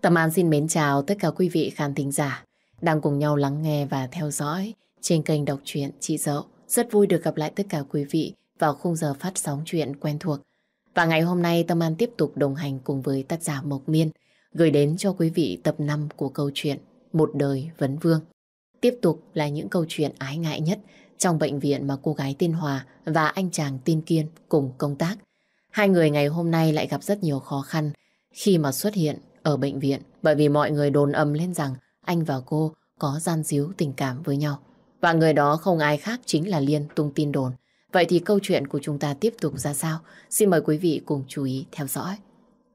Tâm An xin mến chào tất cả quý vị khán thính giả đang cùng nhau lắng nghe và theo dõi trên kênh đọc truyện Chị Dậu. Rất vui được gặp lại tất cả quý vị vào khung giờ phát sóng chuyện quen thuộc. Và ngày hôm nay Tâm An tiếp tục đồng hành cùng với tác giả Mộc Miên gửi đến cho quý vị tập 5 của câu chuyện Một đời vấn vương. Tiếp tục là những câu chuyện ái ngại nhất trong bệnh viện mà cô gái tên Hòa và anh chàng tên Kiên cùng công tác. Hai người ngày hôm nay lại gặp rất nhiều khó khăn khi mà xuất hiện ở bệnh viện bởi vì mọi người đồn ầm lên rằng anh và cô có gian díu tình cảm với nhau. Và người đó không ai khác chính là Liên tung tin đồn. Vậy thì câu chuyện của chúng ta tiếp tục ra sao? Xin mời quý vị cùng chú ý theo dõi.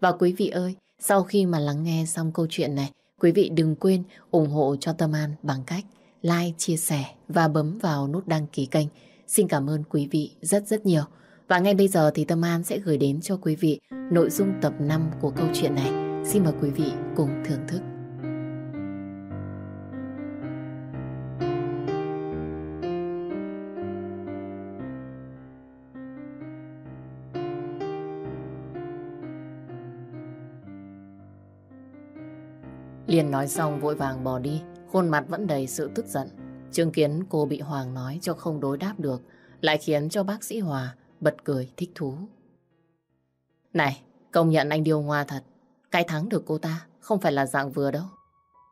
Và quý vị ơi, sau khi mà lắng nghe xong câu chuyện này, quý vị đừng quên ủng hộ cho Tâm An bằng cách like, chia sẻ và bấm vào nút đăng ký kênh. Xin cảm ơn quý vị rất rất nhiều. Và ngay bây giờ thì Tâm An sẽ gửi đến cho quý vị nội dung tập 5 của câu chuyện này. Xin mời quý vị cùng thưởng thức. Liền nói xong vội vàng bỏ đi, khuôn mặt vẫn đầy sự tức giận. Chứng kiến cô bị Hoàng nói cho không đối đáp được, lại khiến cho bác sĩ Hòa bật cười thích thú. Này, công nhận anh điêu ngoa thật. Cái thắng được cô ta không phải là dạng vừa đâu.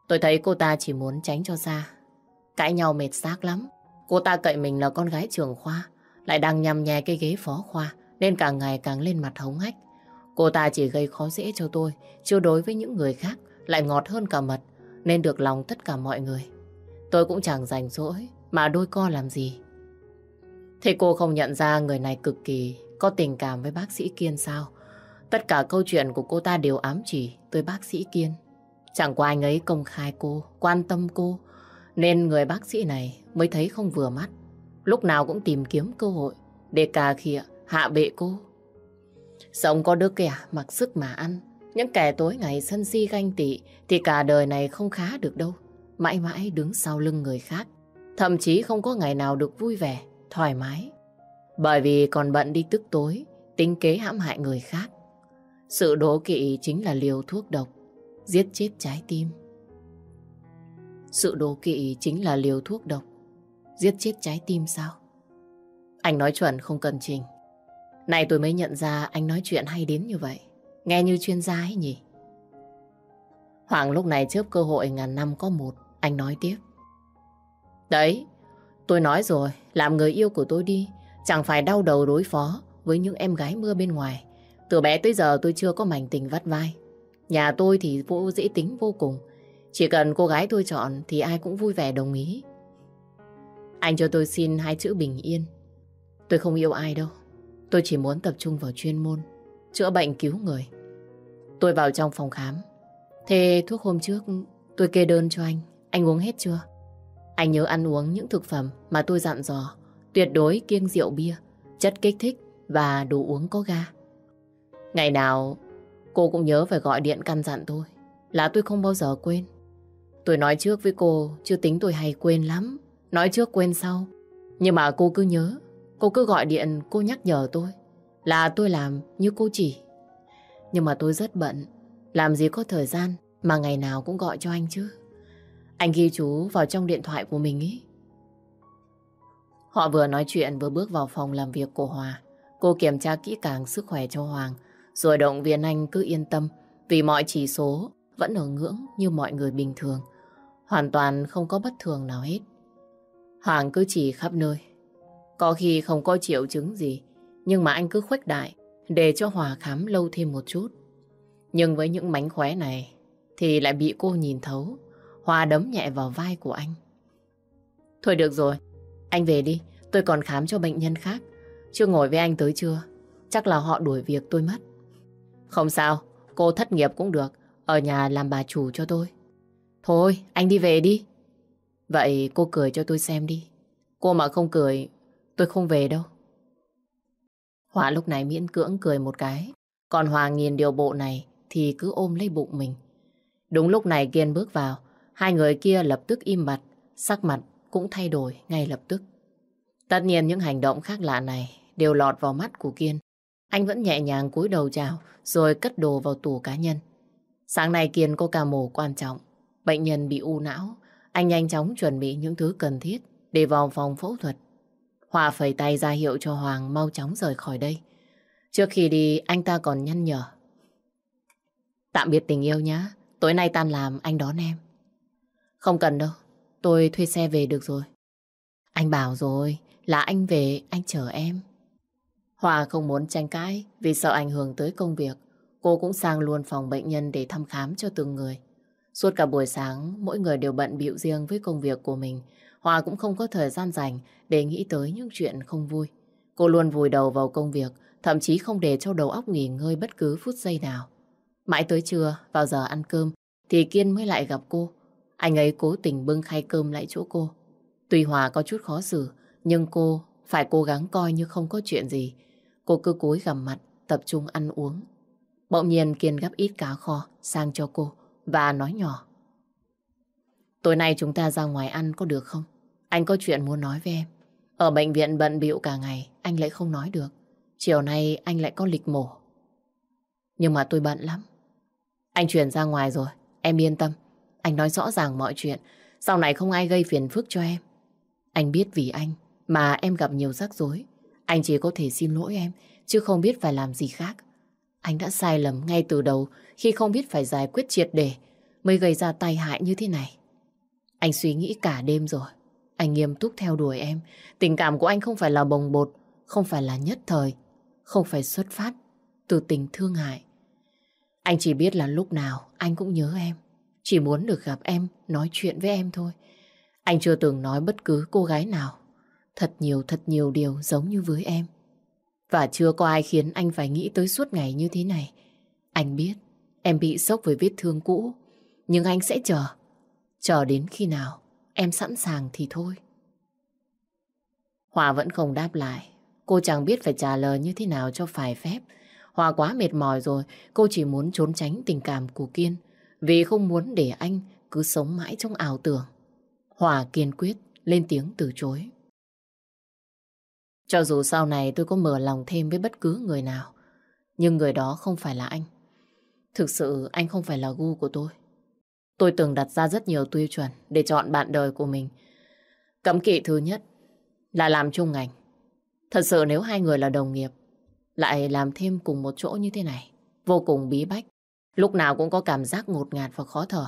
Tôi thấy cô ta chỉ muốn tránh cho ra, Cãi nhau mệt xác lắm. Cô ta cậy mình là con gái trường khoa, lại đang nhằm nhè cái ghế phó khoa, nên càng ngày càng lên mặt hống hách. Cô ta chỉ gây khó dễ cho tôi, chứ đối với những người khác lại ngọt hơn cả mật, nên được lòng tất cả mọi người. Tôi cũng chẳng rảnh rỗi, mà đôi co làm gì. Thế cô không nhận ra người này cực kỳ có tình cảm với bác sĩ Kiên sao? Tất cả câu chuyện của cô ta đều ám chỉ tới bác sĩ Kiên. Chẳng qua anh ấy công khai cô, quan tâm cô, nên người bác sĩ này mới thấy không vừa mắt. Lúc nào cũng tìm kiếm cơ hội để cà khịa, hạ bệ cô. Sống có đứa kẻ mặc sức mà ăn. Những kẻ tối ngày sân si ganh tị thì cả đời này không khá được đâu. Mãi mãi đứng sau lưng người khác. Thậm chí không có ngày nào được vui vẻ, thoải mái. Bởi vì còn bận đi tức tối, tính kế hãm hại người khác. Sự đố kỵ chính là liều thuốc độc, giết chết trái tim. Sự đố kỵ chính là liều thuốc độc, giết chết trái tim sao? Anh nói chuẩn không cần trình. Này tôi mới nhận ra anh nói chuyện hay đến như vậy. Nghe như chuyên gia ấy nhỉ? Hoàng lúc này chớp cơ hội ngàn năm có một, anh nói tiếp. Đấy, tôi nói rồi, làm người yêu của tôi đi, chẳng phải đau đầu đối phó với những em gái mưa bên ngoài. Từ bé tới giờ tôi chưa có mảnh tình vắt vai. Nhà tôi thì vô dễ tính vô cùng. Chỉ cần cô gái tôi chọn thì ai cũng vui vẻ đồng ý. Anh cho tôi xin hai chữ bình yên. Tôi không yêu ai đâu. Tôi chỉ muốn tập trung vào chuyên môn, chữa bệnh cứu người. Tôi vào trong phòng khám. Thế thuốc hôm trước tôi kê đơn cho anh. Anh uống hết chưa? Anh nhớ ăn uống những thực phẩm mà tôi dặn dò. Tuyệt đối kiêng rượu bia, chất kích thích và đồ uống có ga. Ngày nào cô cũng nhớ phải gọi điện căn dặn tôi là tôi không bao giờ quên. Tôi nói trước với cô, chưa tính tôi hay quên lắm. Nói trước quên sau. Nhưng mà cô cứ nhớ. Cô cứ gọi điện, cô nhắc nhở tôi là tôi làm như cô chỉ. Nhưng mà tôi rất bận. Làm gì có thời gian mà ngày nào cũng gọi cho anh chứ. Anh ghi chú vào trong điện thoại của mình ý. Họ vừa nói chuyện vừa bước vào phòng làm việc của Hòa. Cô kiểm tra kỹ càng sức khỏe cho Hoàng rồi động viên anh cứ yên tâm vì mọi chỉ số vẫn ở ngưỡng như mọi người bình thường. Hoàn toàn không có bất thường nào hết. Hoàng cứ chỉ khắp nơi. Có khi không có triệu chứng gì, nhưng mà anh cứ khuếch đại để cho Hòa khám lâu thêm một chút. Nhưng với những mánh khóe này thì lại bị cô nhìn thấu. Hòa đấm nhẹ vào vai của anh. Thôi được rồi, anh về đi, tôi còn khám cho bệnh nhân khác. Chưa ngồi với anh tới chưa? Chắc là họ đuổi việc tôi mất. Không sao, cô thất nghiệp cũng được, ở nhà làm bà chủ cho tôi. Thôi, anh đi về đi. Vậy cô cười cho tôi xem đi. Cô mà không cười, tôi không về đâu. Họa lúc này miễn cưỡng cười một cái. Còn Hoàng nhìn điều bộ này thì cứ ôm lấy bụng mình. Đúng lúc này Kiên bước vào. Hai người kia lập tức im mặt sắc mặt cũng thay đổi ngay lập tức. Tất nhiên những hành động khác lạ này đều lọt vào mắt của Kiên. Anh vẫn nhẹ nhàng cúi đầu chào rồi cất đồ vào tủ cá nhân. Sáng nay Kiên có ca mổ quan trọng. Bệnh nhân bị u não. Anh nhanh chóng chuẩn bị những thứ cần thiết để vào phòng phẫu thuật. Hòa phẩy tay ra hiệu cho Hoàng mau chóng rời khỏi đây. Trước khi đi, anh ta còn nhăn nhở. Tạm biệt tình yêu nhá. Tối nay tan làm, anh đón em. Không cần đâu. Tôi thuê xe về được rồi. Anh bảo rồi, là anh về, anh chờ em. Hòa không muốn tranh cãi vì sợ ảnh hưởng tới công việc. Cô cũng sang luôn phòng bệnh nhân để thăm khám cho từng người. Suốt cả buổi sáng, mỗi người đều bận bịu riêng với công việc của mình. Hòa cũng không có thời gian dành để nghĩ tới những chuyện không vui. Cô luôn vùi đầu vào công việc, thậm chí không để cho đầu óc nghỉ ngơi bất cứ phút giây nào. Mãi tới trưa, vào giờ ăn cơm, thì Kiên mới lại gặp cô. Anh ấy cố tình bưng khay cơm lại chỗ cô. Tuy Hòa có chút khó xử, nhưng cô phải cố gắng coi như không có chuyện gì. Cô cứ cúi gằm mặt, tập trung ăn uống. Bỗng nhiên Kiên gắp ít cá kho sang cho cô và nói nhỏ. Tối nay chúng ta ra ngoài ăn có được không? Anh có chuyện muốn nói với em. Ở bệnh viện bận bịu cả ngày, anh lại không nói được. Chiều nay anh lại có lịch mổ. Nhưng mà tôi bận lắm. Anh chuyển ra ngoài rồi, em yên tâm. Anh nói rõ ràng mọi chuyện, sau này không ai gây phiền phức cho em. Anh biết vì anh mà em gặp nhiều rắc rối. Anh chỉ có thể xin lỗi em, chứ không biết phải làm gì khác. Anh đã sai lầm ngay từ đầu khi không biết phải giải quyết triệt để mới gây ra tai hại như thế này. Anh suy nghĩ cả đêm rồi. Anh nghiêm túc theo đuổi em. Tình cảm của anh không phải là bồng bột, không phải là nhất thời, không phải xuất phát từ tình thương hại. Anh chỉ biết là lúc nào anh cũng nhớ em. Chỉ muốn được gặp em, nói chuyện với em thôi. Anh chưa từng nói bất cứ cô gái nào. Thật nhiều thật nhiều điều giống như với em. Và chưa có ai khiến anh phải nghĩ tới suốt ngày như thế này. Anh biết em bị sốc với vết thương cũ. Nhưng anh sẽ chờ. Chờ đến khi nào em sẵn sàng thì thôi. Hòa vẫn không đáp lại. Cô chẳng biết phải trả lời như thế nào cho phải phép. Hòa quá mệt mỏi rồi, cô chỉ muốn trốn tránh tình cảm của Kiên. Vì không muốn để anh cứ sống mãi trong ảo tưởng. Hòa kiên quyết lên tiếng từ chối. Cho dù sau này tôi có mở lòng thêm với bất cứ người nào, nhưng người đó không phải là anh. Thực sự anh không phải là gu của tôi. Tôi từng đặt ra rất nhiều tiêu chuẩn để chọn bạn đời của mình. Cấm kỵ thứ nhất là làm chung ngành. Thật sự nếu hai người là đồng nghiệp, lại làm thêm cùng một chỗ như thế này, vô cùng bí bách. Lúc nào cũng có cảm giác ngột ngạt và khó thở.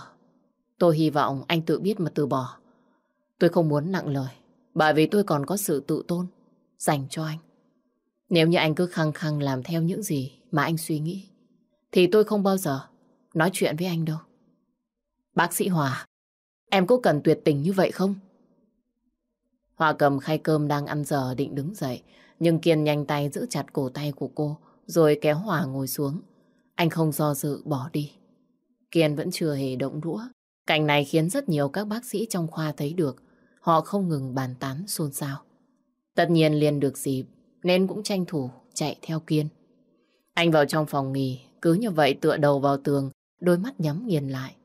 Tôi hy vọng anh tự biết mà từ bỏ. Tôi không muốn nặng lời, bởi vì tôi còn có sự tự tôn dành cho anh. Nếu như anh cứ khăng khăng làm theo những gì mà anh suy nghĩ, thì tôi không bao giờ nói chuyện với anh đâu. Bác sĩ Hòa, em có cần tuyệt tình như vậy không? Hòa cầm khay cơm đang ăn giờ định đứng dậy, nhưng Kiên nhanh tay giữ chặt cổ tay của cô, rồi kéo Hòa ngồi xuống. Anh không do dự bỏ đi. Kiên vẫn chưa hề động đũa. Cảnh này khiến rất nhiều các bác sĩ trong khoa thấy được. Họ không ngừng bàn tán xôn xao. Tất nhiên liền được dịp, nên cũng tranh thủ chạy theo Kiên. Anh vào trong phòng nghỉ, cứ như vậy tựa đầu vào tường, đôi mắt nhắm nghiền lại.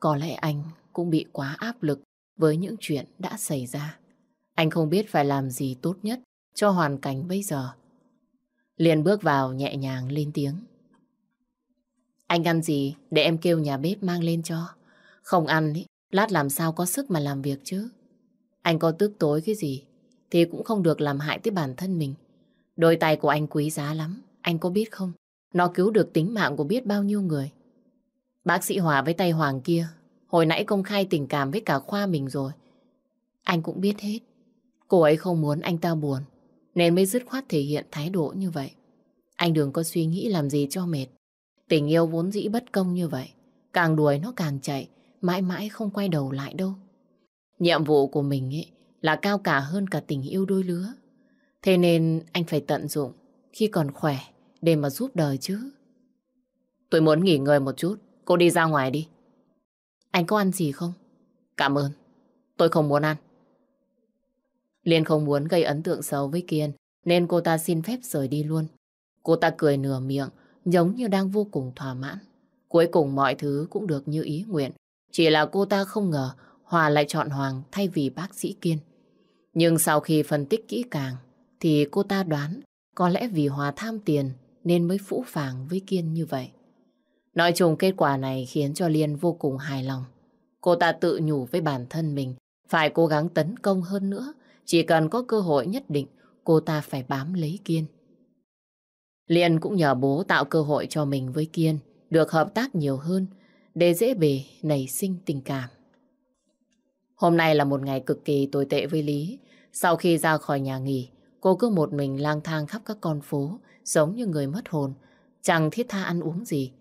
Có lẽ anh cũng bị quá áp lực với những chuyện đã xảy ra. Anh không biết phải làm gì tốt nhất cho hoàn cảnh bây giờ. Liền bước vào nhẹ nhàng lên tiếng. Anh ăn gì để em kêu nhà bếp mang lên cho. Không ăn ý, lát làm sao có sức mà làm việc chứ. Anh có tức tối cái gì thì cũng không được làm hại tới bản thân mình. Đôi tay của anh quý giá lắm, anh có biết không? Nó cứu được tính mạng của biết bao nhiêu người. Bác sĩ Hòa với tay Hoàng kia, hồi nãy công khai tình cảm với cả khoa mình rồi. Anh cũng biết hết. Cô ấy không muốn anh ta buồn, nên mới dứt khoát thể hiện thái độ như vậy. Anh đừng có suy nghĩ làm gì cho mệt. Tình yêu vốn dĩ bất công như vậy. Càng đuổi nó càng chạy, mãi mãi không quay đầu lại đâu. Nhiệm vụ của mình ấy là cao cả hơn cả tình yêu đôi lứa. Thế nên anh phải tận dụng khi còn khỏe để mà giúp đời chứ. Tôi muốn nghỉ ngơi một chút, cô đi ra ngoài đi. Anh có ăn gì không? Cảm ơn, tôi không muốn ăn. Liên không muốn gây ấn tượng xấu với Kiên, nên cô ta xin phép rời đi luôn. Cô ta cười nửa miệng, giống như đang vô cùng thỏa mãn. Cuối cùng mọi thứ cũng được như ý nguyện. Chỉ là cô ta không ngờ Hòa lại chọn Hoàng thay vì bác sĩ Kiên. Nhưng sau khi phân tích kỹ càng, thì cô ta đoán có lẽ vì Hòa tham tiền nên mới phũ phàng với Kiên như vậy. Nói chung kết quả này khiến cho Liên vô cùng hài lòng. Cô ta tự nhủ với bản thân mình phải cố gắng tấn công hơn nữa. Chỉ cần có cơ hội nhất định, cô ta phải bám lấy Kiên. Liên cũng nhờ bố tạo cơ hội cho mình với Kiên, được hợp tác nhiều hơn, để dễ bề nảy sinh tình cảm. Hôm nay là một ngày cực kỳ tồi tệ với Lý. Sau khi ra khỏi nhà nghỉ, cô cứ một mình lang thang khắp các con phố, giống như người mất hồn, chẳng thiết tha ăn uống gì.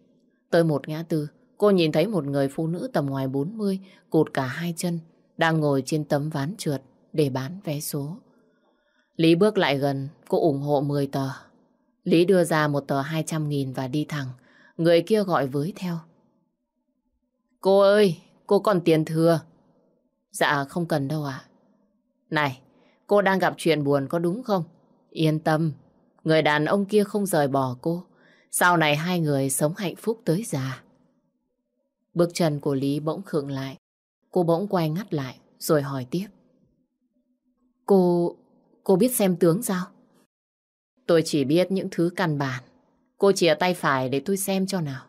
Tới một ngã tư, cô nhìn thấy một người phụ nữ tầm ngoài 40, cụt cả hai chân, đang ngồi trên tấm ván trượt để bán vé số. Lý bước lại gần, cô ủng hộ 10 tờ. Lý đưa ra một tờ 200 nghìn và đi thẳng. Người kia gọi với theo. Cô ơi, cô còn tiền thừa. Dạ không cần đâu ạ. Này, cô đang gặp chuyện buồn có đúng không? Yên tâm, người đàn ông kia không rời bỏ cô. Sau này hai người sống hạnh phúc tới già. Bước chân của Lý bỗng khựng lại. Cô bỗng quay ngắt lại rồi hỏi tiếp. Cô... cô biết xem tướng sao? Tôi chỉ biết những thứ căn bản. Cô chìa tay phải để tôi xem cho nào.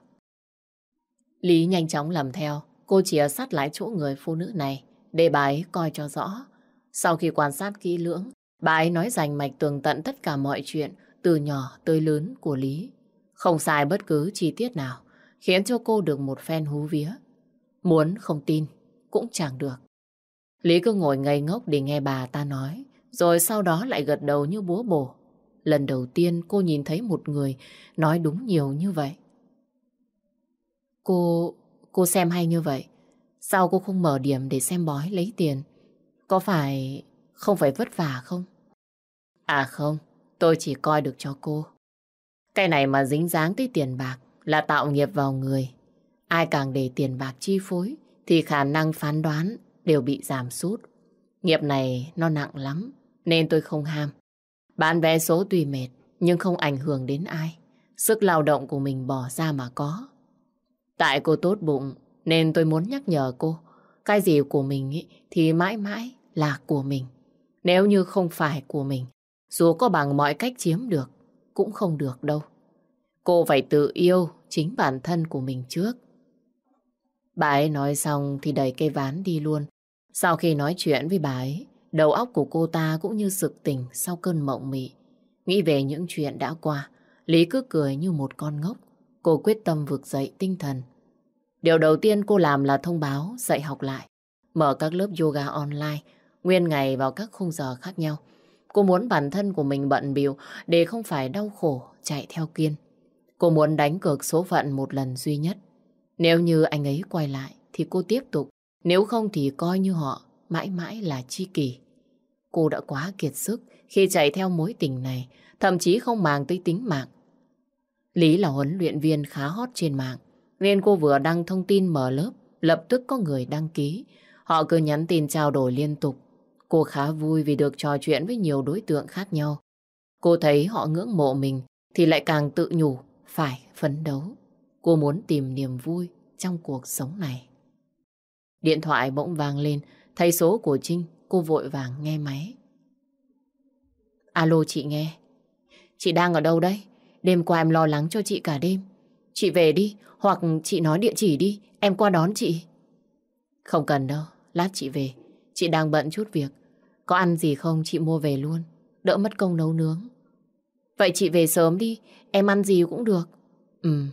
Lý nhanh chóng làm theo. Cô chìa sát lại chỗ người phụ nữ này để bà ấy coi cho rõ. Sau khi quan sát kỹ lưỡng, bà ấy nói rành mạch tường tận tất cả mọi chuyện từ nhỏ tới lớn của Lý. Không sai bất cứ chi tiết nào, khiến cho cô được một phen hú vía. Muốn không tin, cũng chẳng được. Lý cứ ngồi ngây ngốc để nghe bà ta nói, rồi sau đó lại gật đầu như búa bổ. Lần đầu tiên cô nhìn thấy một người nói đúng nhiều như vậy. Cô... cô xem hay như vậy. Sao cô không mở điểm để xem bói lấy tiền? Có phải... không phải vất vả không? À không, tôi chỉ coi được cho cô. Cái này mà dính dáng tới tiền bạc là tạo nghiệp vào người. Ai càng để tiền bạc chi phối thì khả năng phán đoán đều bị giảm sút. Nghiệp này nó nặng lắm nên tôi không ham. Bán vé số tùy mệt nhưng không ảnh hưởng đến ai. Sức lao động của mình bỏ ra mà có. Tại cô tốt bụng nên tôi muốn nhắc nhở cô. Cái gì của mình ý, thì mãi mãi là của mình. Nếu như không phải của mình, dù có bằng mọi cách chiếm được, cũng không được đâu. Cô phải tự yêu chính bản thân của mình trước. Bà ấy nói xong thì đẩy cây ván đi luôn. Sau khi nói chuyện với bà ấy, đầu óc của cô ta cũng như sực tỉnh sau cơn mộng mị. Nghĩ về những chuyện đã qua, Lý cứ cười như một con ngốc. Cô quyết tâm vực dậy tinh thần. Điều đầu tiên cô làm là thông báo dạy học lại. Mở các lớp yoga online, nguyên ngày vào các khung giờ khác nhau. Cô muốn bản thân của mình bận biểu để không phải đau khổ chạy theo kiên. Cô muốn đánh cược số phận một lần duy nhất. Nếu như anh ấy quay lại thì cô tiếp tục. Nếu không thì coi như họ mãi mãi là chi kỷ. Cô đã quá kiệt sức khi chạy theo mối tình này, thậm chí không màng tới tính mạng. Lý là huấn luyện viên khá hot trên mạng, nên cô vừa đăng thông tin mở lớp, lập tức có người đăng ký. Họ cứ nhắn tin trao đổi liên tục. Cô khá vui vì được trò chuyện với nhiều đối tượng khác nhau. Cô thấy họ ngưỡng mộ mình thì lại càng tự nhủ phải phấn đấu. Cô muốn tìm niềm vui trong cuộc sống này. Điện thoại bỗng vang lên, thấy số của Trinh, cô vội vàng nghe máy. Alo chị nghe. Chị đang ở đâu đấy? Đêm qua em lo lắng cho chị cả đêm. Chị về đi, hoặc chị nói địa chỉ đi, em qua đón chị. Không cần đâu, lát chị về. Chị đang bận chút việc. Có ăn gì không chị mua về luôn, đỡ mất công nấu nướng. Vậy chị về sớm đi, em ăn gì cũng được. Ừ.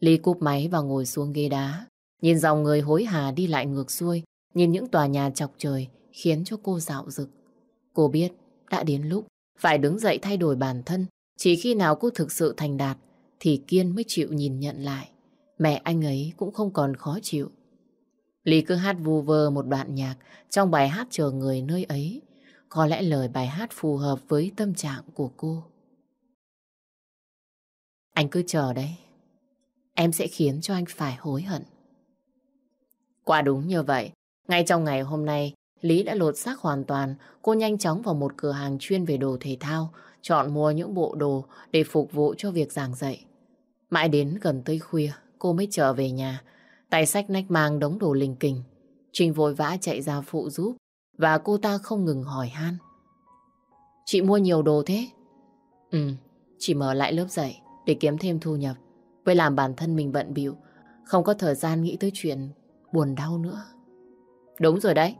Ly cúp máy và ngồi xuống ghế đá. Nhìn dòng người hối hả đi lại ngược xuôi, nhìn những tòa nhà chọc trời khiến cho cô dạo rực. Cô biết đã đến lúc phải đứng dậy thay đổi bản thân. Chỉ khi nào cô thực sự thành đạt thì Kiên mới chịu nhìn nhận lại. Mẹ anh ấy cũng không còn khó chịu. lý cứ hát vu vơ một đoạn nhạc trong bài hát chờ người nơi ấy. Có lẽ lời bài hát phù hợp với tâm trạng của cô. Anh cứ chờ đấy. Em sẽ khiến cho anh phải hối hận. Quả đúng như vậy. Ngay trong ngày hôm nay, Lý đã lột xác hoàn toàn. Cô nhanh chóng vào một cửa hàng chuyên về đồ thể thao, chọn mua những bộ đồ để phục vụ cho việc giảng dạy. Mãi đến gần tới khuya, cô mới trở về nhà. Tay sách nách mang đống đồ linh kình. Trình vội vã chạy ra phụ giúp và cô ta không ngừng hỏi han. Chị mua nhiều đồ thế? Ừ, chị mở lại lớp dạy để kiếm thêm thu nhập. Với làm bản thân mình bận bịu Không có thời gian nghĩ tới chuyện buồn đau nữa Đúng rồi đấy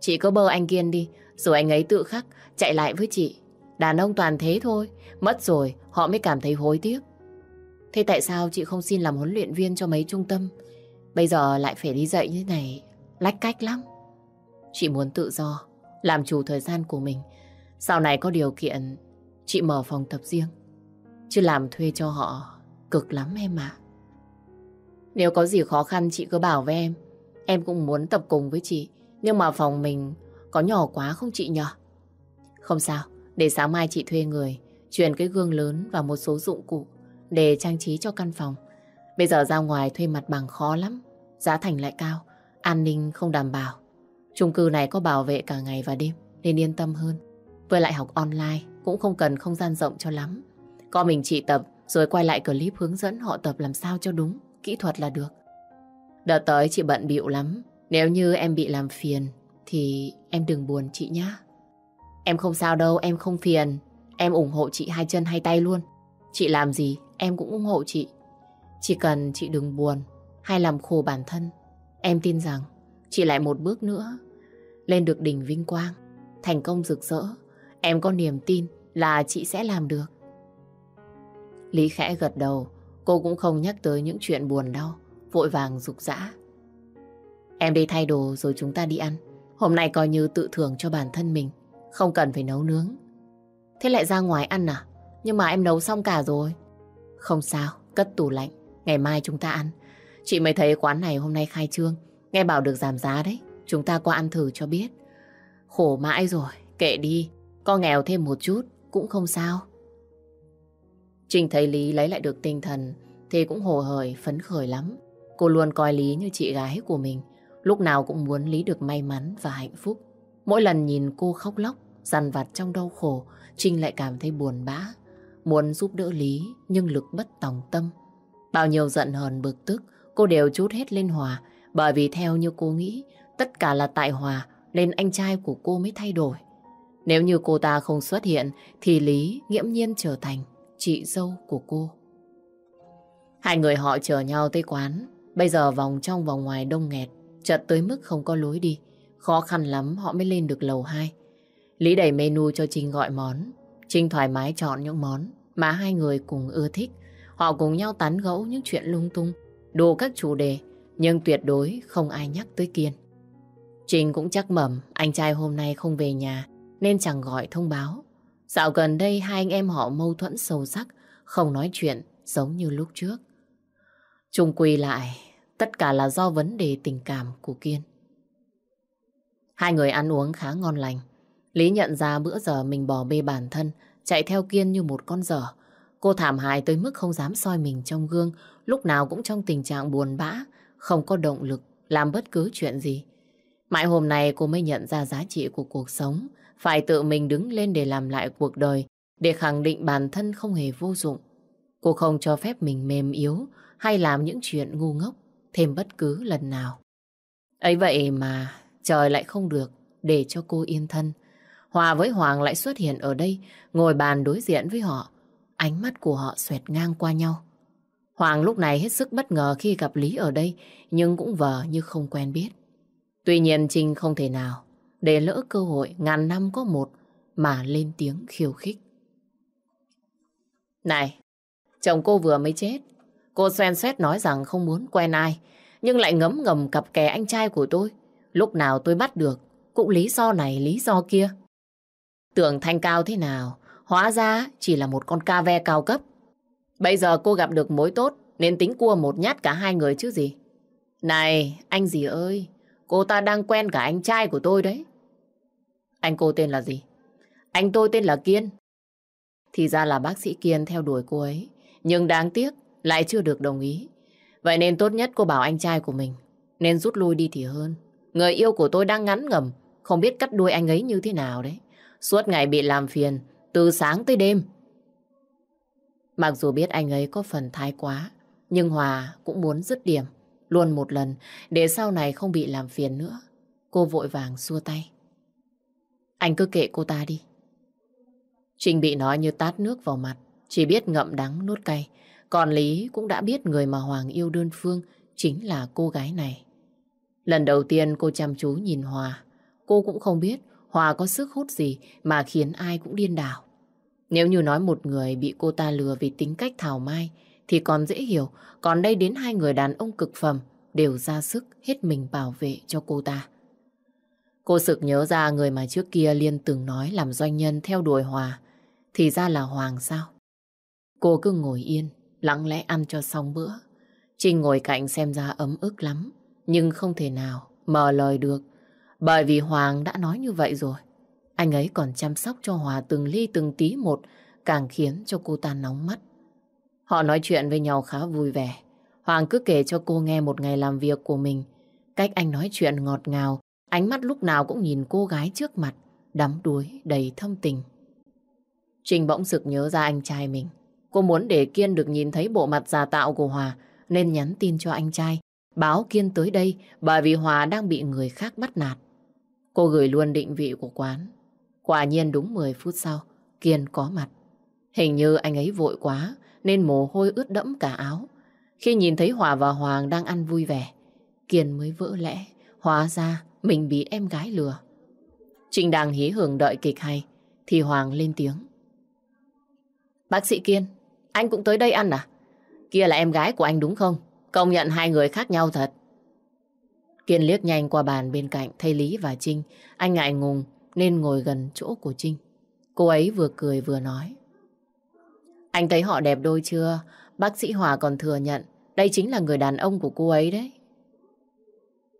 Chị có bơ anh Kiên đi Rồi anh ấy tự khắc chạy lại với chị Đàn ông toàn thế thôi Mất rồi họ mới cảm thấy hối tiếc Thế tại sao chị không xin làm huấn luyện viên cho mấy trung tâm? Bây giờ lại phải đi dạy như thế này, Lách cách lắm. Chị muốn tự do, Làm chủ thời gian của mình. Sau này có điều kiện, Chị mở phòng tập riêng. Chứ làm thuê cho họ Cực lắm em ạ. Nếu có gì khó khăn, chị cứ bảo với em. Em cũng muốn tập cùng với chị, Nhưng mà phòng mình có nhỏ quá không chị nhở? Không sao, Để sáng mai chị thuê người Chuyển cái gương lớn và một số dụng cụ. Để trang trí cho căn phòng. Bây giờ ra ngoài thuê mặt bằng khó lắm, Giá thành lại cao, An ninh không đảm bảo. Chung cư này có bảo vệ cả ngày và đêm, Nên yên tâm hơn. Với lại học online, cũng không cần không gian rộng cho lắm. Có mình chị tập, Rồi quay lại clip hướng dẫn họ tập làm sao cho đúng, Kỹ thuật là được. Đợt tới chị bận bịu lắm, Nếu như em bị làm phiền, Thì em đừng buồn chị nhá. Em không sao đâu, em không phiền. Em ủng hộ chị hai chân hai tay luôn. Chị làm gì? Em cũng ủng hộ chị. Chỉ cần chị đừng buồn Hay làm khổ bản thân, Em tin rằng chị lại một bước nữa Lên được đỉnh vinh quang, Thành công rực rỡ. Em có niềm tin là chị sẽ làm được. Lý khẽ gật đầu. Cô cũng không nhắc tới những chuyện buồn đau, Vội vàng rục rã. Em đi thay đồ rồi chúng ta đi ăn. Hôm nay coi như tự thưởng cho bản thân mình, Không cần phải nấu nướng. Thế lại ra ngoài ăn à? Nhưng mà em nấu xong cả rồi. Không sao, cất tủ lạnh. Ngày mai chúng ta ăn. Chị mới thấy quán này hôm nay khai trương. Nghe bảo được giảm giá đấy. Chúng ta qua ăn thử cho biết. Khổ mãi rồi, kệ đi. Có nghèo thêm một chút cũng không sao. Trinh thấy Lý lấy lại được tinh thần Thì cũng hồ hởi, phấn khởi lắm. Cô luôn coi Lý như chị gái của mình. Lúc nào cũng muốn Lý được may mắn và hạnh phúc. Mỗi lần nhìn cô khóc lóc Dằn vặt trong đau khổ Trinh lại cảm thấy buồn bã. Muốn giúp đỡ Lý, Nhưng lực bất tòng tâm. Bao nhiêu giận hờn bực tức, Cô đều chút hết lên Hòa. Bởi vì theo như cô nghĩ, Tất cả là tại Hòa, Nên anh trai của cô mới thay đổi. Nếu như cô ta không xuất hiện, Thì Lý nghiễm nhiên trở thành Chị dâu của cô. Hai người họ chờ nhau tới quán. Bây giờ vòng trong vòng ngoài đông nghẹt Chật tới mức không có lối đi. Khó khăn lắm, họ mới lên được lầu 2 Lý đẩy menu cho Trinh gọi món. Trinh thoải mái chọn những món. Mà hai người cùng ưa thích. Họ cùng nhau tán gẫu những chuyện lung tung Đủ các chủ đề, Nhưng tuyệt đối không ai nhắc tới Kiên. Trình cũng chắc mẩm, Anh trai hôm nay không về nhà, Nên chẳng gọi thông báo. Dạo gần đây hai anh em họ mâu thuẫn sâu sắc, Không nói chuyện, giống như lúc trước. Trung quy lại, Tất cả là do vấn đề tình cảm của Kiên. Hai người ăn uống khá ngon lành. Lý nhận ra bữa giờ mình bỏ bê bản thân Chạy theo Kiên như một con dở Cô thảm hại tới mức không dám soi mình trong gương, lúc nào cũng trong tình trạng buồn bã, không có động lực làm bất cứ chuyện gì. Mãi hôm nay cô mới nhận ra giá trị của cuộc sống, phải tự mình đứng lên để làm lại cuộc đời, để khẳng định bản thân không hề vô dụng. Cô không cho phép mình mềm yếu hay làm những chuyện ngu ngốc thêm bất cứ lần nào. ấy vậy mà trời lại không được để cho cô yên thân. Hòa với Hoàng lại xuất hiện ở đây, ngồi bàn đối diện với họ. Ánh mắt của họ xoẹt ngang qua nhau. Hoàng lúc này hết sức bất ngờ khi gặp Lý ở đây, nhưng cũng vờ như không quen biết. Tuy nhiên Trinh không thể nào để lỡ cơ hội ngàn năm có một mà lên tiếng khiêu khích. Này, chồng cô vừa mới chết. Cô xoen xét nói rằng không muốn quen ai, nhưng lại ngấm ngầm cặp kè anh trai của tôi. Lúc nào tôi bắt được, cũng lý do này lý do kia. Tưởng thanh cao thế nào, Hóa ra chỉ là một con ca ve cao cấp. Bây giờ cô gặp được mối tốt nên tính cua một nhát cả hai người chứ gì. Này, anh gì ơi, cô ta đang quen cả anh trai của tôi đấy. Anh cô tên là gì? Anh tôi tên là Kiên. Thì ra là bác sĩ Kiên theo đuổi cô ấy, nhưng đáng tiếc lại chưa được đồng ý. Vậy nên tốt nhất cô bảo anh trai của mình nên rút lui đi thì hơn. Người yêu của tôi đang ngắn ngầm, không biết cắt đuôi anh ấy như thế nào đấy. Suốt ngày bị làm phiền, từ sáng tới đêm. Mặc dù biết anh ấy có phần thái quá, nhưng Hòa cũng muốn dứt điểm, luôn một lần, để sau này không bị làm phiền nữa. Cô vội vàng xua tay. Anh cứ kệ cô ta đi. Trinh bị nói như tát nước vào mặt, chỉ biết ngậm đắng nuốt cay. Còn Lý cũng đã biết người mà Hoàng yêu đơn phương chính là cô gái này. Lần đầu tiên cô chăm chú nhìn Hòa, cô cũng không biết Hòa có sức hút gì mà khiến ai cũng điên đảo. Nếu như nói một người bị cô ta lừa vì tính cách thảo mai thì còn dễ hiểu, còn đây đến hai người đàn ông cực phẩm đều ra sức hết mình bảo vệ cho cô ta. Cô sực nhớ ra người mà trước kia Liên từng nói làm doanh nhân theo đuổi Hòa, thì ra là Hoàng sao? Cô cứ ngồi yên, lặng lẽ ăn cho xong bữa. Trinh ngồi cạnh xem ra ấm ức lắm, nhưng không thể nào mở lời được, bởi vì Hoàng đã nói như vậy rồi. Anh ấy còn chăm sóc cho Hòa từng ly từng tí một, càng khiến cho cô ta nóng mắt. Họ nói chuyện với nhau khá vui vẻ. Hoàng cứ kể cho cô nghe một ngày làm việc của mình. Cách anh nói chuyện ngọt ngào, ánh mắt lúc nào cũng nhìn cô gái trước mặt, đắm đuối, đầy thâm tình. Trình bỗng sực nhớ ra anh trai mình. Cô muốn để Kiên được nhìn thấy bộ mặt giả tạo của Hòa, nên nhắn tin cho anh trai. Báo Kiên tới đây bởi vì Hòa đang bị người khác bắt nạt. Cô gửi luôn định vị của quán. Quả nhiên đúng 10 phút sau, Kiên có mặt. Hình như anh ấy vội quá nên mồ hôi ướt đẫm cả áo. Khi nhìn thấy Hòa và Hoàng đang ăn vui vẻ, Kiên mới vỡ lẽ. Hóa ra mình bị em gái lừa. Trinh đang hí hưởng đợi kịch hay, thì Hoàng lên tiếng. Bác sĩ Kiên, anh cũng tới đây ăn à? Kia là em gái của anh đúng không? Công nhận hai người khác nhau thật. Kiên liếc nhanh qua bàn bên cạnh thay Lý và Trinh. Anh ngại ngùng nên ngồi gần chỗ của Trinh. Cô ấy vừa cười vừa nói. Anh thấy họ đẹp đôi chưa? Bác sĩ Hòa còn thừa nhận đây chính là người đàn ông của cô ấy đấy.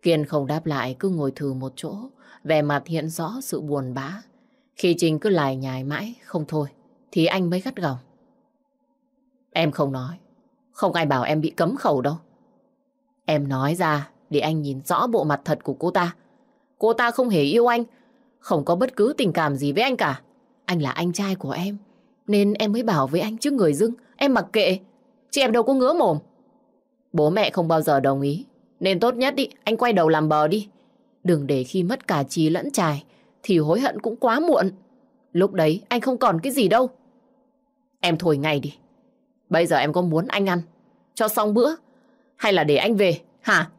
Kiên không đáp lại cứ ngồi thử một chỗ, vẻ mặt hiện rõ sự buồn bã. Khi Trinh cứ lải nhải mãi, không thôi, thì anh mới gắt gỏng. Em không nói, không ai bảo em bị cấm khẩu đâu. Em nói ra để anh nhìn rõ bộ mặt thật của cô ta. Cô ta không hề yêu anh, không có bất cứ tình cảm gì với anh cả. Anh là anh trai của em, nên em mới bảo với anh chứ người dưng, em mặc kệ. Chị em đâu có ngứa mồm. Bố mẹ không bao giờ đồng ý, nên tốt nhất đi, anh quay đầu làm bờ đi. Đừng để khi mất cả trí lẫn trài, thì hối hận cũng quá muộn. Lúc đấy anh không còn cái gì đâu. Em thôi ngay đi. Bây giờ em có muốn anh ăn, cho xong bữa, hay là để anh về, hả?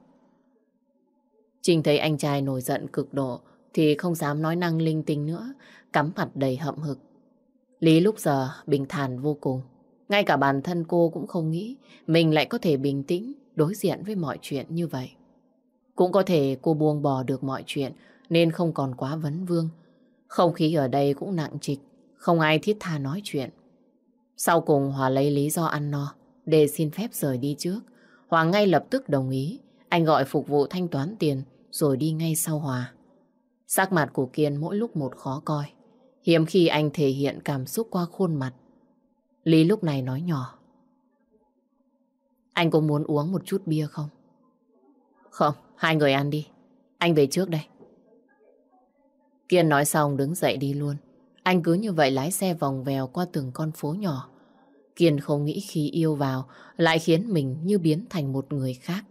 Trình thấy anh trai nổi giận cực độ, thì không dám nói năng linh tinh nữa, cắm mặt đầy hậm hực. Lý lúc giờ bình thản vô cùng. Ngay cả bản thân cô cũng không nghĩ mình lại có thể bình tĩnh đối diện với mọi chuyện như vậy. Cũng có thể cô buông bỏ được mọi chuyện nên không còn quá vấn vương. Không khí ở đây cũng nặng trịch, không ai thiết tha nói chuyện. Sau cùng Hòa lấy lý do ăn no để xin phép rời đi trước. Hòa ngay lập tức đồng ý. Anh gọi phục vụ thanh toán tiền rồi đi ngay sau Hòa. Sắc mặt của Kiên mỗi lúc một khó coi. Hiếm khi anh thể hiện cảm xúc qua khuôn mặt. Lý lúc này nói nhỏ. Anh có muốn uống một chút bia không? Không, hai người ăn đi. Anh về trước đây. Kiên nói xong đứng dậy đi luôn. Anh cứ như vậy lái xe vòng vèo qua từng con phố nhỏ. Kiên không nghĩ khi yêu vào lại khiến mình như biến thành một người khác.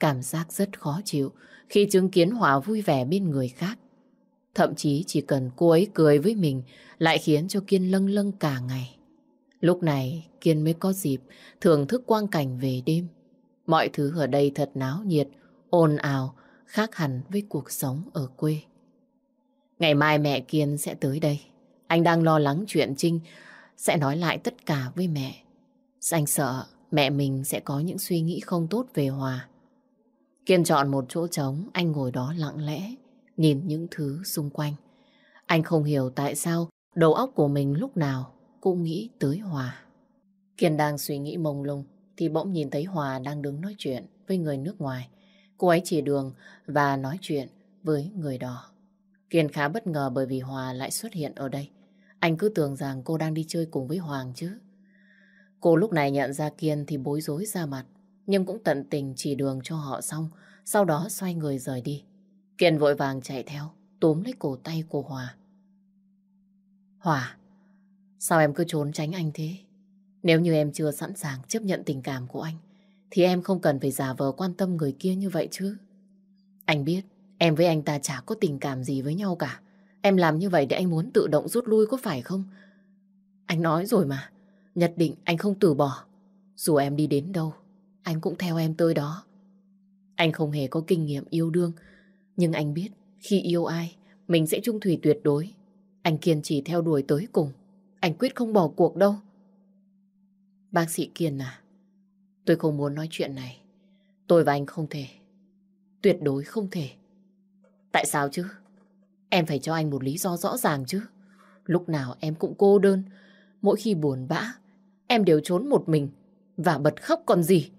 Cảm giác rất khó chịu khi chứng kiến Hòa vui vẻ bên người khác. Thậm chí chỉ cần cô ấy cười với mình lại khiến cho Kiên lâng lâng cả ngày. Lúc này Kiên mới có dịp thưởng thức quang cảnh về đêm. Mọi thứ ở đây thật náo nhiệt, ồn ào, khác hẳn với cuộc sống ở quê. Ngày mai mẹ Kiên sẽ tới đây. Anh đang lo lắng chuyện Trinh sẽ nói lại tất cả với mẹ. Anh sợ mẹ mình sẽ có những suy nghĩ không tốt về Hòa. Kiên chọn một chỗ trống, anh ngồi đó lặng lẽ, nhìn những thứ xung quanh. Anh không hiểu tại sao đầu óc của mình lúc nào cũng nghĩ tới Hòa. Kiên đang suy nghĩ mông lung thì bỗng nhìn thấy Hòa đang đứng nói chuyện với người nước ngoài. Cô ấy chỉ đường và nói chuyện với người đó. Kiên khá bất ngờ bởi vì Hòa lại xuất hiện ở đây. Anh cứ tưởng rằng cô đang đi chơi cùng với Hoàng chứ. Cô lúc này nhận ra Kiên thì bối rối ra mặt, nhưng cũng tận tình chỉ đường cho họ xong, sau đó xoay người rời đi. Kiên vội vàng chạy theo, túm lấy cổ tay của Hòa. Hòa, sao em cứ trốn tránh anh thế? Nếu như em chưa sẵn sàng chấp nhận tình cảm của anh, thì em không cần phải giả vờ quan tâm người kia như vậy chứ. Anh biết, em với anh ta chả có tình cảm gì với nhau cả. Em làm như vậy để anh muốn tự động rút lui có phải không? Anh nói rồi mà, nhất định anh không từ bỏ. Dù em đi đến đâu, anh cũng theo em tới đó. Anh không hề có kinh nghiệm yêu đương, nhưng anh biết khi yêu ai, mình sẽ trung thủy tuyệt đối. Anh kiên trì theo đuổi tới cùng. Anh quyết không bỏ cuộc đâu. Bác sĩ Kiên à, tôi không muốn nói chuyện này. Tôi và anh không thể. Tuyệt đối không thể. Tại sao chứ? Em phải cho anh một lý do rõ ràng chứ. Lúc nào em cũng cô đơn. Mỗi khi buồn bã, em đều trốn một mình và bật khóc còn gì.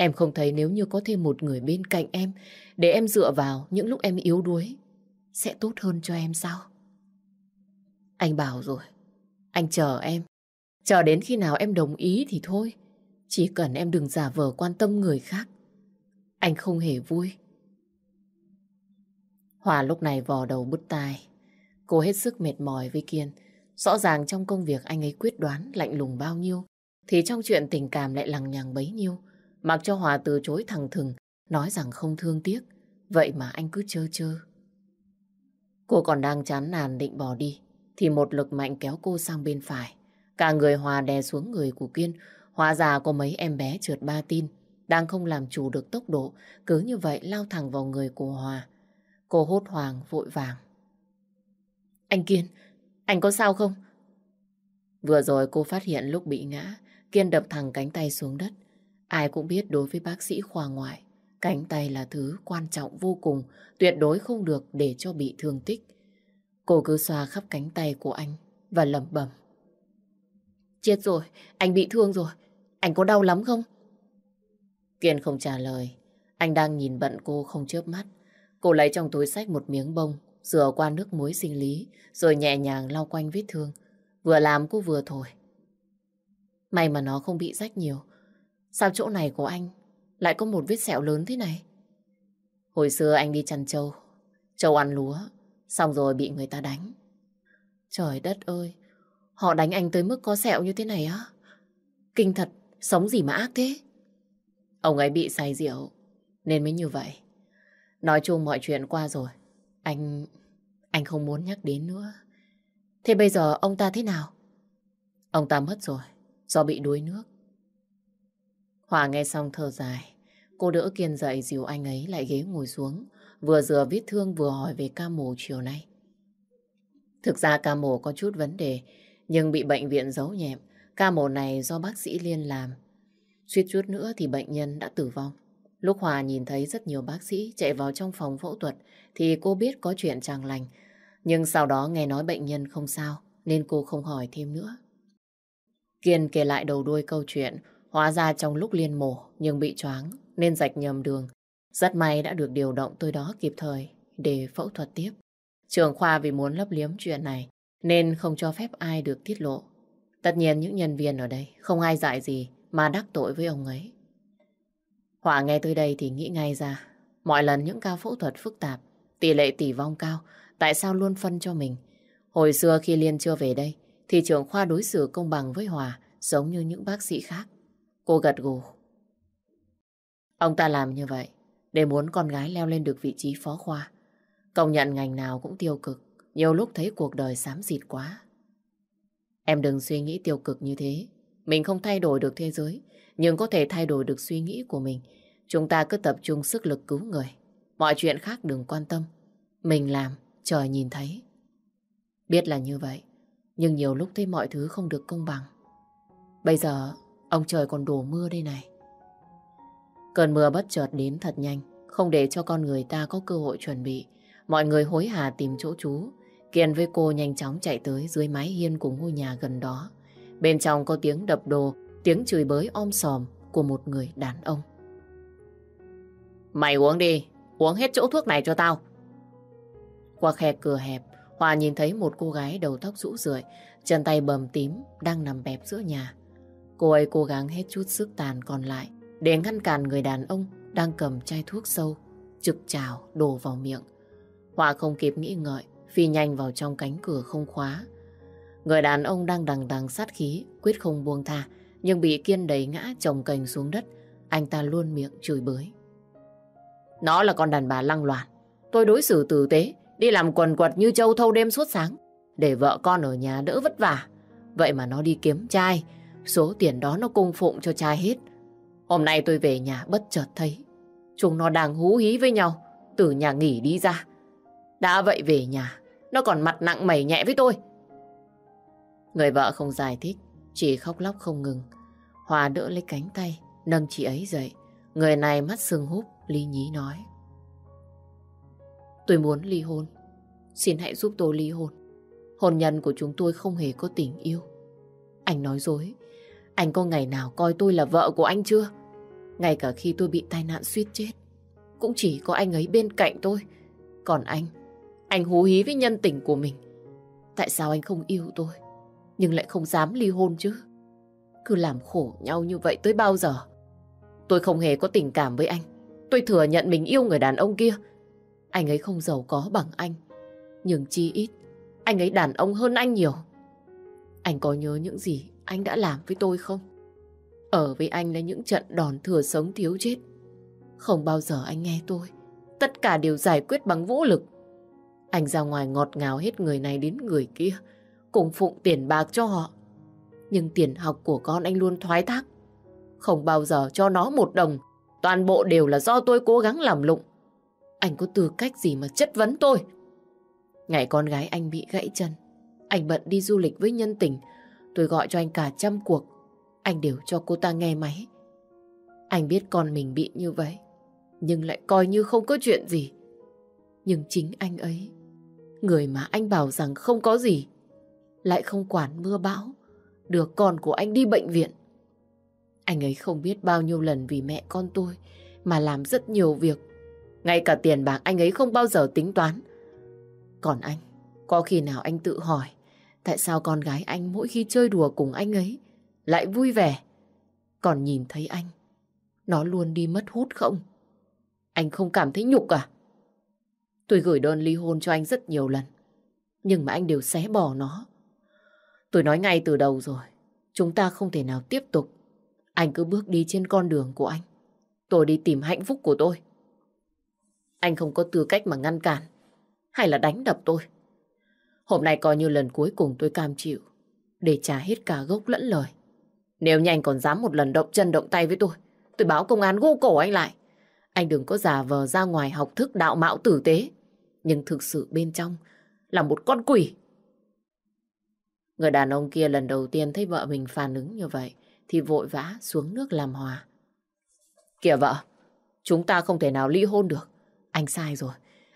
Em không thấy nếu như có thêm một người bên cạnh em để em dựa vào những lúc em yếu đuối sẽ tốt hơn cho em sao? Anh bảo rồi, anh chờ em. Chờ đến khi nào em đồng ý thì thôi. Chỉ cần em đừng giả vờ quan tâm người khác. Anh không hề vui. Hòa lúc này vò đầu bứt tai. Cô hết sức mệt mỏi với Kiên. Rõ ràng trong công việc anh ấy quyết đoán lạnh lùng bao nhiêu. Thì trong chuyện tình cảm lại lằng nhằng bấy nhiêu. Mặc cho Hòa từ chối thẳng thừng, nói rằng không thương tiếc. Vậy mà anh cứ chơ chơ. Cô còn đang chán nản định bỏ đi, thì một lực mạnh kéo cô sang bên phải. Cả người Hòa đè xuống người của Kiên, Hóa ra có mấy em bé trượt ba tin, đang không làm chủ được tốc độ, cứ như vậy lao thẳng vào người của Hòa. Cô hốt hoảng vội vàng. Anh Kiên, anh có sao không? Vừa rồi cô phát hiện lúc bị ngã, Kiên đập thẳng cánh tay xuống đất. Ai cũng biết đối với bác sĩ khoa ngoại, cánh tay là thứ quan trọng vô cùng, tuyệt đối không được để cho bị thương tích. Cô cứ xoa khắp cánh tay của anh và lẩm bẩm. Chết rồi, anh bị thương rồi. Anh có đau lắm không? Kiên không trả lời. Anh đang nhìn bận cô không chớp mắt. Cô lấy trong túi sách một miếng bông, rửa qua nước muối sinh lý, rồi nhẹ nhàng lau quanh vết thương. Vừa làm cô vừa thổi. May mà nó không bị rách nhiều. Sao chỗ này của anh lại có một vết sẹo lớn thế này? Hồi xưa anh đi chăn trâu, trâu ăn lúa, xong rồi bị người ta đánh. Trời đất ơi, họ đánh anh tới mức có sẹo như thế này á? Kinh thật, sống gì mà ác thế? Ông ấy bị say rượu, nên mới như vậy. Nói chung mọi chuyện qua rồi. Anh... anh không muốn nhắc đến nữa. Thế bây giờ ông ta thế nào? Ông ta mất rồi, do bị đuối nước. Hòa nghe xong thở dài. Cô đỡ Kiên dậy dìu anh ấy lại ghế ngồi xuống. Vừa rửa vết thương vừa hỏi về ca mổ chiều nay. Thực ra ca mổ có chút vấn đề, nhưng bị bệnh viện giấu nhẹm. Ca mổ này do bác sĩ Liên làm. Suýt chút nữa thì bệnh nhân đã tử vong. Lúc Hòa nhìn thấy rất nhiều bác sĩ chạy vào trong phòng phẫu thuật thì cô biết có chuyện chẳng lành. Nhưng sau đó nghe nói bệnh nhân không sao nên cô không hỏi thêm nữa. Kiên kể lại đầu đuôi câu chuyện hóa ra trong lúc liên mổ nhưng bị choáng nên rạch nhầm đường. Rất may đã được điều động tới đó kịp thời để phẫu thuật tiếp. Trường khoa vì muốn lấp liếm chuyện này nên không cho phép ai được tiết lộ. Tất nhiên những nhân viên ở đây không ai dạy gì mà đắc tội với ông ấy. Họa nghe tới đây thì nghĩ ngay ra. Mọi lần những ca phẫu thuật phức tạp, tỷ lệ tỷ vong cao, tại sao luôn phân cho mình? Hồi xưa khi Liên chưa về đây, thì trưởng khoa đối xử công bằng với Hòa giống như những bác sĩ khác. Cô gật gù. Ông ta làm như vậy để muốn con gái leo lên được vị trí phó khoa. Công nhận ngành nào cũng tiêu cực, nhiều lúc thấy cuộc đời xám xịt quá. Em đừng suy nghĩ tiêu cực như thế. Mình không thay đổi được thế giới, nhưng có thể thay đổi được suy nghĩ của mình. Chúng ta cứ tập trung sức lực cứu người. Mọi chuyện khác đừng quan tâm. Mình làm, trời nhìn thấy. Biết là như vậy, nhưng nhiều lúc thấy mọi thứ không được công bằng. Bây giờ, ông trời còn đổ mưa đây này. Cơn mưa bất chợt đến thật nhanh, không để cho con người ta có cơ hội chuẩn bị. Mọi người hối hả tìm chỗ trú. Kiên với cô nhanh chóng chạy tới dưới mái hiên của ngôi nhà gần đó. Bên trong có tiếng đập đồ, tiếng chửi bới om sòm của một người đàn ông. Mày uống đi, uống hết chỗ thuốc này cho tao. Qua khe cửa hẹp, Hòa nhìn thấy một cô gái đầu tóc rũ rượi, chân tay bầm tím, đang nằm bẹp giữa nhà. Cô ấy cố gắng hết chút sức tàn còn lại để ngăn cản người đàn ông đang cầm chai thuốc sâu, trực trào đổ vào miệng. họa không kịp nghĩ ngợi, phi nhanh vào trong cánh cửa không khóa. Người đàn ông đang đằng đằng sát khí, quyết không buông tha, nhưng bị kiên đẩy ngã chồng cành xuống đất. Anh ta luôn miệng chửi bới. Nó là con đàn bà lăng loạn. Tôi đối xử tử tế, đi làm quần quật như châu thâu đêm suốt sáng, để vợ con ở nhà đỡ vất vả. Vậy mà nó đi kiếm trai, Số tiền đó nó cung phụng cho trai hết. Hôm nay tôi về nhà bất chợt thấy. Chúng nó đang hú hí với nhau. Từ nhà nghỉ đi ra. Đã vậy về nhà. Nó còn mặt nặng mẩy nhẹ với tôi. Người vợ không giải thích. Chỉ khóc lóc không ngừng. Hòa đỡ lấy cánh tay. Nâng chị ấy dậy. Người này mắt sưng húp. Lý nhí nói. Tôi muốn ly hôn. Xin hãy giúp tôi ly hôn. Hôn nhân của chúng tôi không hề có tình yêu. Anh nói dối. Anh có ngày nào coi tôi là vợ của anh chưa? Ngay cả khi tôi bị tai nạn suýt chết. Cũng chỉ có anh ấy bên cạnh tôi. Còn anh, anh hú hí với nhân tình của mình. Tại sao anh không yêu tôi? Nhưng lại không dám ly hôn chứ? Cứ làm khổ nhau như vậy tới bao giờ? Tôi không hề có tình cảm với anh. Tôi thừa nhận mình yêu người đàn ông kia. Anh ấy không giàu có bằng anh. Nhưng chi ít, anh ấy đàn ông hơn anh nhiều. Anh có nhớ những gì anh đã làm với tôi không? Ở với anh là những trận đòn thừa sống thiếu chết. Không bao giờ anh nghe tôi. Tất cả đều giải quyết bằng vũ lực. Anh ra ngoài ngọt ngào hết người này đến người kia. Cùng phụng tiền bạc cho họ. Nhưng tiền học của con anh luôn thoái thác. Không bao giờ cho nó một đồng. Toàn bộ đều là do tôi cố gắng làm lụng. Anh có tư cách gì mà chất vấn tôi? Ngày con gái anh bị gãy chân, anh bận đi du lịch với nhân tình. Tôi gọi cho anh cả trăm cuộc. Anh đều cho cô ta nghe máy. Anh biết con mình bị như vậy, nhưng lại coi như không có chuyện gì. Nhưng chính anh ấy, người mà anh bảo rằng không có gì, lại không quản mưa bão, đưa con của anh đi bệnh viện. Anh ấy không biết bao nhiêu lần vì mẹ con tôi mà làm rất nhiều việc. Ngay cả tiền bạc anh ấy không bao giờ tính toán. Còn anh, có khi nào anh tự hỏi tại sao con gái anh mỗi khi chơi đùa cùng anh ấy lại vui vẻ. Còn nhìn thấy anh, nó luôn đi mất hút không? Anh không cảm thấy nhục à? Tôi gửi đơn ly hôn cho anh rất nhiều lần, nhưng mà anh đều xé bỏ nó. Tôi nói ngay từ đầu rồi, chúng ta không thể nào tiếp tục. Anh cứ bước đi trên con đường của anh. Tôi đi tìm hạnh phúc của tôi. Anh không có tư cách mà ngăn cản hay là đánh đập tôi. Hôm nay coi như lần cuối cùng tôi cam chịu để trả hết cả gốc lẫn lời. Nếu như anh còn dám một lần động chân động tay với tôi, tôi báo công an gô cổ anh lại. Anh đừng có giả vờ ra ngoài học thức đạo mạo tử tế, nhưng thực sự bên trong là một con quỷ. Người đàn ông kia lần đầu tiên thấy vợ mình phản ứng như vậy thì vội vã xuống nước làm hòa. Kìa vợ, chúng ta không thể nào ly hôn được. Anh sai rồi.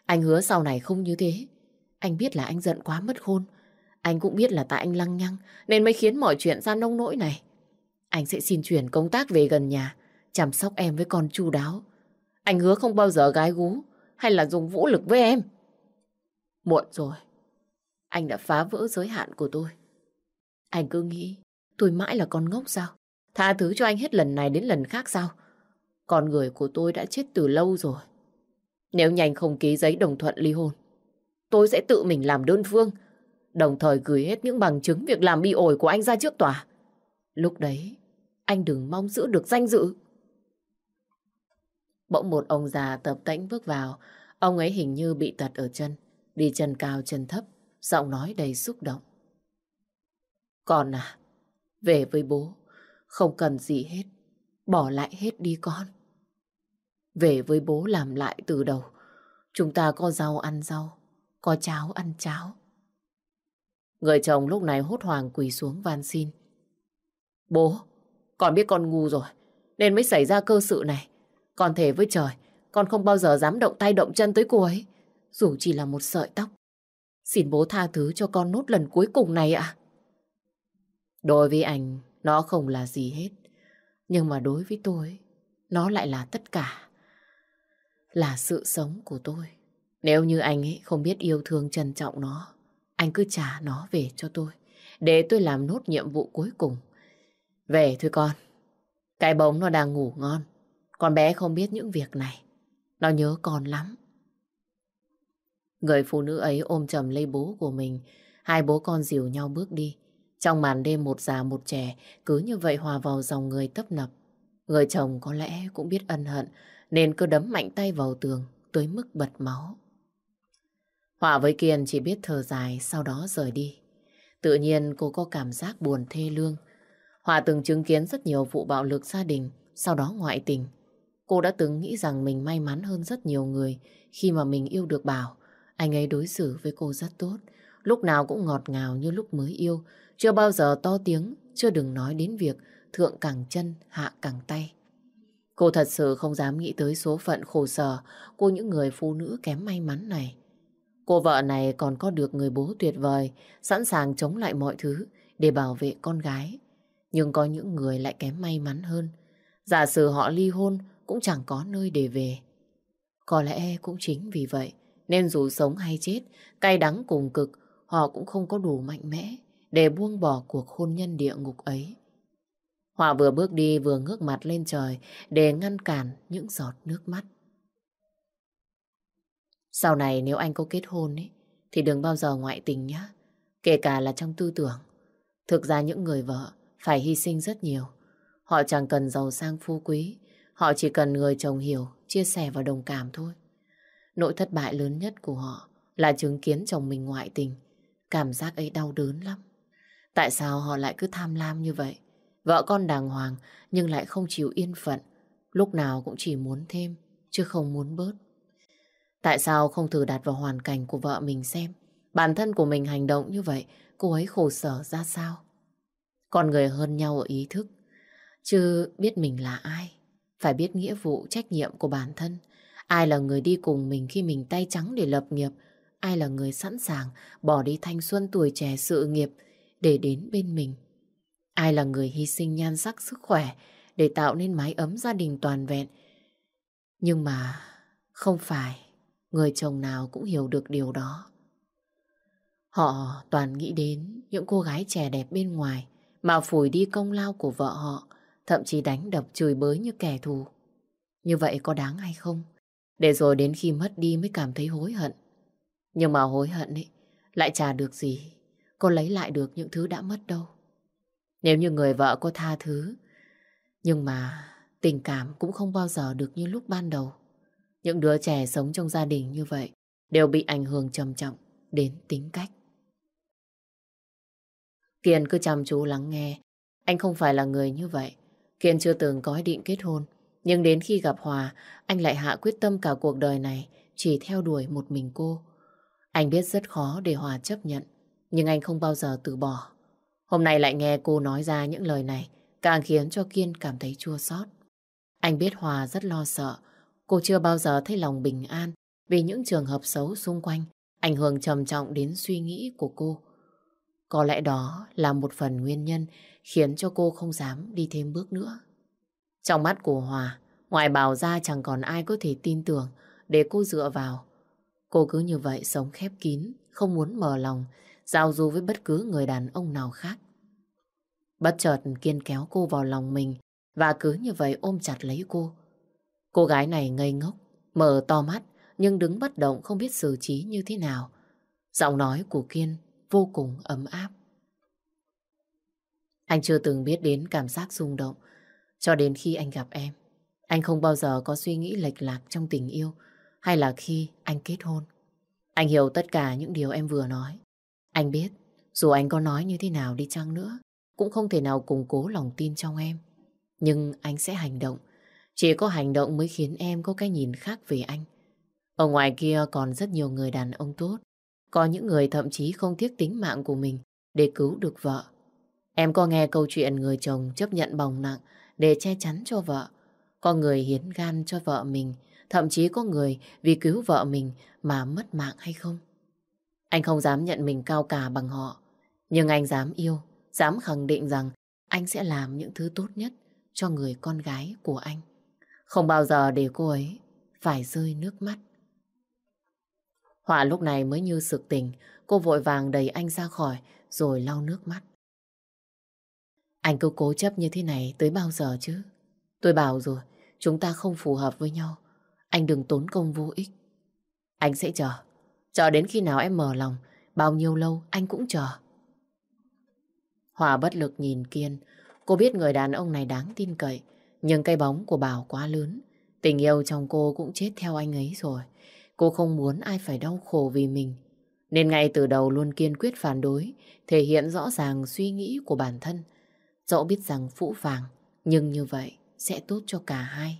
Anh hứa sau này không như thế. Anh biết là anh giận quá mất khôn. Anh cũng biết là tại anh lăng nhăng nên mới khiến mọi chuyện ra nông nỗi này. Anh sẽ xin chuyển công tác về gần nhà, chăm sóc em với con chu đáo. Anh hứa không bao giờ gái gú hay là dùng vũ lực với em. Muộn rồi. Anh đã phá vỡ giới hạn của tôi. Anh cứ nghĩ tôi mãi là con ngốc sao? Tha thứ cho anh hết lần này đến lần khác sao? Con người của tôi đã chết từ lâu rồi. Nếu nhanh không ký giấy đồng thuận ly hôn, tôi sẽ tự mình làm đơn phương, đồng thời gửi hết những bằng chứng việc làm bị ổi của anh ra trước tòa. Lúc đấy, anh đừng mong giữ được danh dự. Bỗng một ông già tập tễnh bước vào, ông ấy hình như bị tật ở chân, đi chân cao chân thấp, giọng nói đầy xúc động. Con à, về với bố, không cần gì hết, bỏ lại hết đi con. Về với bố làm lại từ đầu. Chúng ta có rau ăn rau, có cháo ăn cháo. Người chồng lúc này hốt hoảng quỳ xuống van xin. Bố, con biết con ngu rồi, nên mới xảy ra cơ sự này. Con thề với trời, con không bao giờ dám động tay động chân tới cô ấy, dù chỉ là một sợi tóc. Xin bố tha thứ cho con nốt lần cuối cùng này ạ. Đối với anh, nó không là gì hết. Nhưng mà đối với tôi, nó lại là tất cả là sự sống của tôi. Nếu như anh ấy không biết yêu thương trân trọng nó, anh cứ trả nó về cho tôi, để tôi làm nốt nhiệm vụ cuối cùng. Về thôi con, cái bóng nó đang ngủ ngon, con bé không biết những việc này, nó nhớ con lắm. Người phụ nữ ấy ôm chầm lấy bố của mình, hai bố con dìu nhau bước đi. Trong màn đêm một già một trẻ cứ như vậy hòa vào dòng người tấp nập. Người chồng có lẽ cũng biết ân hận nên cứ đấm mạnh tay vào tường tới mức bật máu. Họa với Kiên chỉ biết thở dài sau đó rời đi. Tự nhiên cô có cảm giác buồn thê lương. Hòa từng chứng kiến rất nhiều vụ bạo lực gia đình, sau đó ngoại tình. Cô đã từng nghĩ rằng mình may mắn hơn rất nhiều người khi mà mình yêu được Bảo. Anh ấy đối xử với cô rất tốt, lúc nào cũng ngọt ngào như lúc mới yêu, chưa bao giờ to tiếng, chưa đừng nói đến việc thượng cẳng chân, hạ cẳng tay. Cô thật sự không dám nghĩ tới số phận khổ sở của những người phụ nữ kém may mắn này. Cô vợ này còn có được người bố tuyệt vời, sẵn sàng chống lại mọi thứ để bảo vệ con gái. Nhưng có những người lại kém may mắn hơn. Giả sử họ ly hôn cũng chẳng có nơi để về. Có lẽ cũng chính vì vậy, nên dù sống hay chết, cay đắng cùng cực, họ cũng không có đủ mạnh mẽ để buông bỏ cuộc hôn nhân địa ngục ấy. họ vừa bước đi vừa ngước mặt lên trời để ngăn cản những giọt nước mắt. Sau này nếu anh có kết hôn ấy, thì đừng bao giờ ngoại tình nhé. Kể cả là trong tư tưởng. Thực ra những người vợ phải hy sinh rất nhiều. Họ chẳng cần giàu sang phú quý. Họ chỉ cần người chồng hiểu, chia sẻ và đồng cảm thôi. Nỗi thất bại lớn nhất của họ là chứng kiến chồng mình ngoại tình. Cảm giác ấy đau đớn lắm. Tại sao họ lại cứ tham lam như vậy? Vợ con đàng hoàng nhưng lại không chịu yên phận. Lúc nào cũng chỉ muốn thêm, chứ không muốn bớt. Tại sao không thử đặt vào hoàn cảnh của vợ mình xem? Bản thân của mình hành động như vậy, cô ấy khổ sở ra sao? Con người hơn nhau ở ý thức, chứ biết mình là ai. Phải biết nghĩa vụ, trách nhiệm của bản thân. Ai là người đi cùng mình khi mình tay trắng để lập nghiệp, ai là người sẵn sàng bỏ đi thanh xuân tuổi trẻ sự nghiệp để đến bên mình. Ai là người hy sinh nhan sắc sức khỏe để tạo nên mái ấm gia đình toàn vẹn. Nhưng mà không phải người chồng nào cũng hiểu được điều đó. Họ toàn nghĩ đến những cô gái trẻ đẹp bên ngoài mà phủi đi công lao của vợ họ, thậm chí đánh đập chửi bới như kẻ thù. Như vậy có đáng hay không? Để rồi đến khi mất đi mới cảm thấy hối hận. Nhưng mà hối hận ấy, lại trả được gì? Có lấy lại được những thứ đã mất đâu. Nếu như người vợ có tha thứ, nhưng mà tình cảm cũng không bao giờ được như lúc ban đầu. Những đứa trẻ sống trong gia đình như vậy đều bị ảnh hưởng trầm trọng đến tính cách. Kiên cứ chăm chú lắng nghe. Anh không phải là người như vậy. Kiên chưa từng có ý định kết hôn. Nhưng đến khi gặp Hòa, anh lại hạ quyết tâm cả cuộc đời này chỉ theo đuổi một mình cô. Anh biết rất khó để Hòa chấp nhận, nhưng anh không bao giờ từ bỏ. Hôm nay lại nghe cô nói ra những lời này, càng khiến cho Kiên cảm thấy chua xót. Anh biết Hòa rất lo sợ, cô chưa bao giờ thấy lòng bình an vì những trường hợp xấu xung quanh ảnh hưởng trầm trọng đến suy nghĩ của cô. Có lẽ đó là một phần nguyên nhân khiến cho cô không dám đi thêm bước nữa. Trong mắt của Hòa, ngoài bào ra chẳng còn ai có thể tin tưởng để cô dựa vào. Cô cứ như vậy sống khép kín, không muốn mở lòng, giao du với bất cứ người đàn ông nào khác. Bất chợt Kiên kéo cô vào lòng mình và cứ như vậy ôm chặt lấy cô. Cô gái này ngây ngốc, mở to mắt nhưng đứng bất động không biết xử trí như thế nào. Giọng nói của Kiên vô cùng ấm áp. Anh chưa từng biết đến cảm giác rung động cho đến khi anh gặp em. Anh không bao giờ có suy nghĩ lệch lạc trong tình yêu hay là khi anh kết hôn. Anh hiểu tất cả những điều em vừa nói. Anh biết, dù anh có nói như thế nào đi chăng nữa, cũng không thể nào củng cố lòng tin trong em. Nhưng anh sẽ hành động. Chỉ có hành động mới khiến em có cái nhìn khác về anh. Ở ngoài kia còn rất nhiều người đàn ông tốt. Có những người thậm chí không tiếc tính mạng của mình để cứu được vợ. Em có nghe câu chuyện người chồng chấp nhận bồng nặng để che chắn cho vợ. Có người hiến gan cho vợ mình, thậm chí có người vì cứu vợ mình mà mất mạng hay không? Anh không dám nhận mình cao cả bằng họ, nhưng anh dám yêu, dám khẳng định rằng anh sẽ làm những thứ tốt nhất cho người con gái của anh. Không bao giờ để cô ấy phải rơi nước mắt. Họa lúc này mới như sực tỉnh, cô vội vàng đẩy anh ra khỏi rồi lau nước mắt. Anh cứ cố chấp như thế này tới bao giờ chứ? Tôi bảo rồi, chúng ta không phù hợp với nhau. Anh đừng tốn công vô ích. Anh sẽ chờ. Chờ đến khi nào em mở lòng, bao nhiêu lâu anh cũng chờ. Hòa bất lực nhìn Kiên. Cô biết người đàn ông này đáng tin cậy. Nhưng cây bóng của Bảo quá lớn. Tình yêu trong cô cũng chết theo anh ấy rồi. Cô không muốn ai phải đau khổ vì mình. Nên ngay từ đầu luôn kiên quyết phản đối, thể hiện rõ ràng suy nghĩ của bản thân. Dẫu biết rằng phũ vàng, nhưng như vậy sẽ tốt cho cả hai.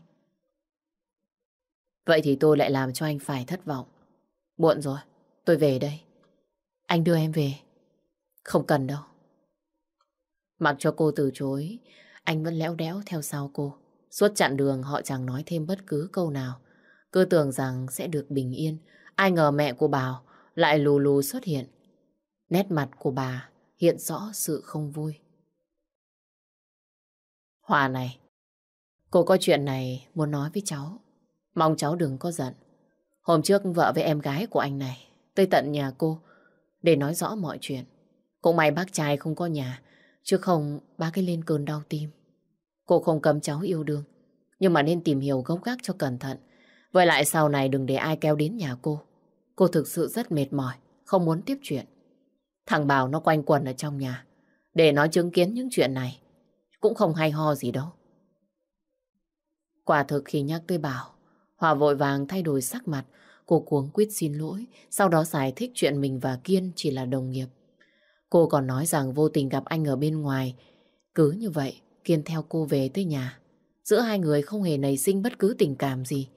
Vậy thì tôi lại làm cho anh phải thất vọng. Muộn rồi, tôi về đây. Anh đưa em về. Không cần đâu. Mặc cho cô từ chối, anh vẫn léo đéo theo sau cô. Suốt chặn đường họ chẳng nói thêm bất cứ câu nào. Cứ tưởng rằng sẽ được bình yên. Ai ngờ mẹ của Bảo lại lù lù xuất hiện. Nét mặt của bà hiện rõ sự không vui. Hòa này, cô có chuyện này muốn nói với cháu. Mong cháu đừng có giận. Hôm trước vợ với em gái của anh này tới tận nhà cô để nói rõ mọi chuyện. Cũng may bác trai không có nhà, chứ không bác ấy lên cơn đau tim. Cô không cấm cháu yêu đương, nhưng mà nên tìm hiểu gốc gác cho cẩn thận. Với lại sau này đừng để ai kéo đến nhà cô. Cô thực sự rất mệt mỏi, không muốn tiếp chuyện. Thằng Bảo nó quanh quẩn ở trong nhà, để nó chứng kiến những chuyện này. Cũng không hay ho gì đâu. Quả thực khi nhắc tới Bảo, Hòa vội vàng thay đổi sắc mặt, cô cuống quyết xin lỗi, sau đó giải thích chuyện mình và Kiên chỉ là đồng nghiệp. Cô còn nói rằng vô tình gặp anh ở bên ngoài. Cứ như vậy, Kiên theo cô về tới nhà. Giữa hai người không hề nảy sinh bất cứ tình cảm gì.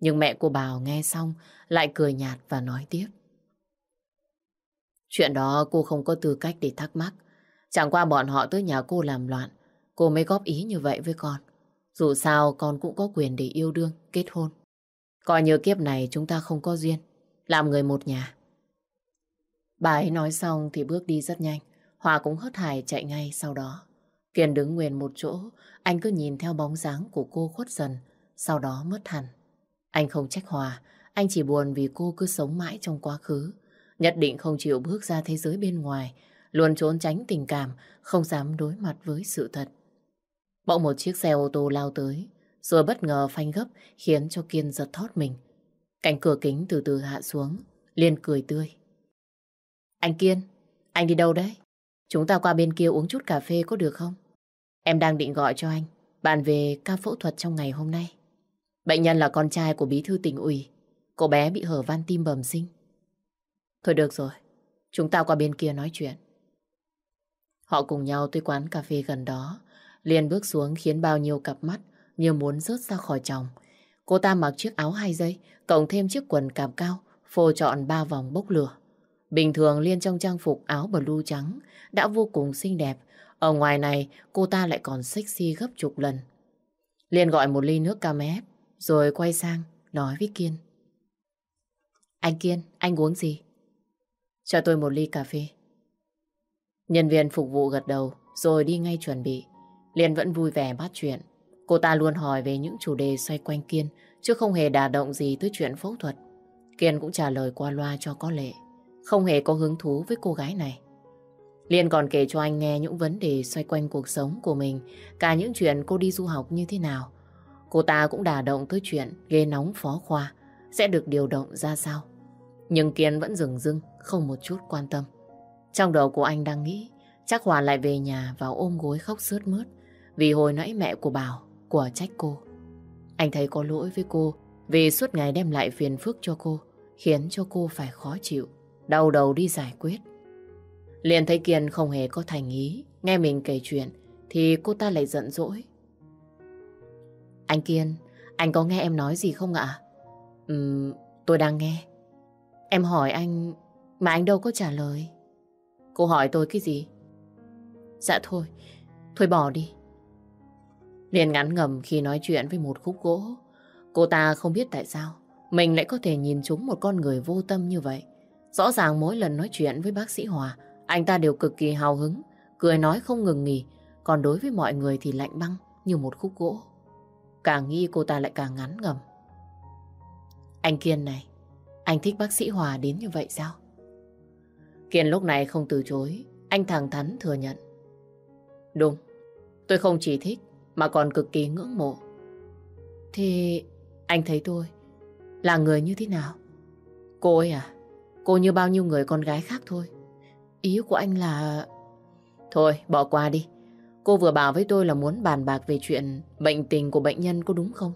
Nhưng mẹ cô Bảo nghe xong lại cười nhạt và nói tiếp. Chuyện đó cô không có tư cách để thắc mắc. Chẳng qua bọn họ tới nhà cô làm loạn. Cô mới góp ý như vậy với con. Dù sao con cũng có quyền để yêu đương, kết hôn. Coi như kiếp này chúng ta không có duyên. Làm người một nhà. Bà ấy nói xong thì bước đi rất nhanh. Hòa cũng hớt hải chạy ngay sau đó. Kiên đứng nguyên một chỗ, anh cứ nhìn theo bóng dáng của cô khuất dần, sau đó mất hẳn. Anh không trách Hòa, anh chỉ buồn vì cô cứ sống mãi trong quá khứ. Nhất định không chịu bước ra thế giới bên ngoài, luôn trốn tránh tình cảm, không dám đối mặt với sự thật. Bỗng một chiếc xe ô tô lao tới, rồi bất ngờ phanh gấp khiến cho Kiên giật thót mình. Cánh cửa kính từ từ hạ xuống, liền cười tươi. Anh Kiên, anh đi đâu đấy? Chúng ta qua bên kia uống chút cà phê có được không? Em đang định gọi cho anh, bàn về ca phẫu thuật trong ngày hôm nay. Bệnh nhân là con trai của bí thư tỉnh ủy. Cô bé bị hở van tim bẩm sinh. Thôi được rồi, chúng ta qua bên kia nói chuyện. Họ cùng nhau tới quán cà phê gần đó. Liền bước xuống khiến bao nhiêu cặp mắt như muốn rớt ra khỏi chồng. Cô ta mặc chiếc áo hai dây, cộng thêm chiếc quần cạp cao, phô trọn ba vòng bốc lửa. Bình thường Liên trong trang phục áo blue trắng đã vô cùng xinh đẹp. Ở ngoài này cô ta lại còn sexy gấp chục lần. Liên gọi một ly nước cam ép rồi quay sang nói với Kiên. Anh Kiên, anh uống gì? Cho tôi một ly cà phê. Nhân viên phục vụ gật đầu rồi đi ngay chuẩn bị. Liên vẫn vui vẻ bắt chuyện. Cô ta luôn hỏi về những chủ đề xoay quanh Kiên chứ không hề đả động gì tới chuyện phẫu thuật. Kiên cũng trả lời qua loa cho có lệ. Không hề có hứng thú với cô gái này. Liên còn kể cho anh nghe những vấn đề xoay quanh cuộc sống của mình, cả những chuyện cô đi du học như thế nào. Cô ta cũng đả động tới chuyện ghê nóng phó khoa sẽ được điều động ra sao. Nhưng Kiên vẫn dừng dưng, không một chút quan tâm. Trong đầu của anh đang nghĩ, chắc Hòa lại về nhà và ôm gối khóc sướt mướt vì hồi nãy mẹ của Bảo của trách cô. Anh thấy có lỗi với cô vì suốt ngày đem lại phiền phức cho cô, khiến cho cô phải khó chịu, đau đầu đi giải quyết. Liền thấy Kiên không hề có thành ý, nghe mình kể chuyện, thì cô ta lại giận dỗi. Anh Kiên, anh có nghe em nói gì không ạ? Ừm, tôi đang nghe. Em hỏi anh, mà anh đâu có trả lời. Cô hỏi tôi cái gì? Dạ thôi, thôi bỏ đi. Liền ngắn ngầm khi nói chuyện với một khúc gỗ. Cô ta không biết tại sao mình lại có thể nhìn trúng một con người vô tâm như vậy. Rõ ràng mỗi lần nói chuyện với bác sĩ Hòa, anh ta đều cực kỳ hào hứng, cười nói không ngừng nghỉ, còn đối với mọi người thì lạnh băng như một khúc gỗ. Càng nghi cô ta lại càng ngắn ngầm. Anh Kiên này, anh thích bác sĩ Hòa đến như vậy sao? Kiên lúc này không từ chối, anh thẳng thắn thừa nhận. Đúng, tôi không chỉ thích mà còn cực kỳ ngưỡng mộ. Thì anh thấy tôi là người như thế nào? Cô ấy à? Cô như bao nhiêu người con gái khác thôi. Ý của anh là... Thôi, bỏ qua đi. Cô vừa bảo với tôi là muốn bàn bạc về chuyện bệnh tình của bệnh nhân có đúng không?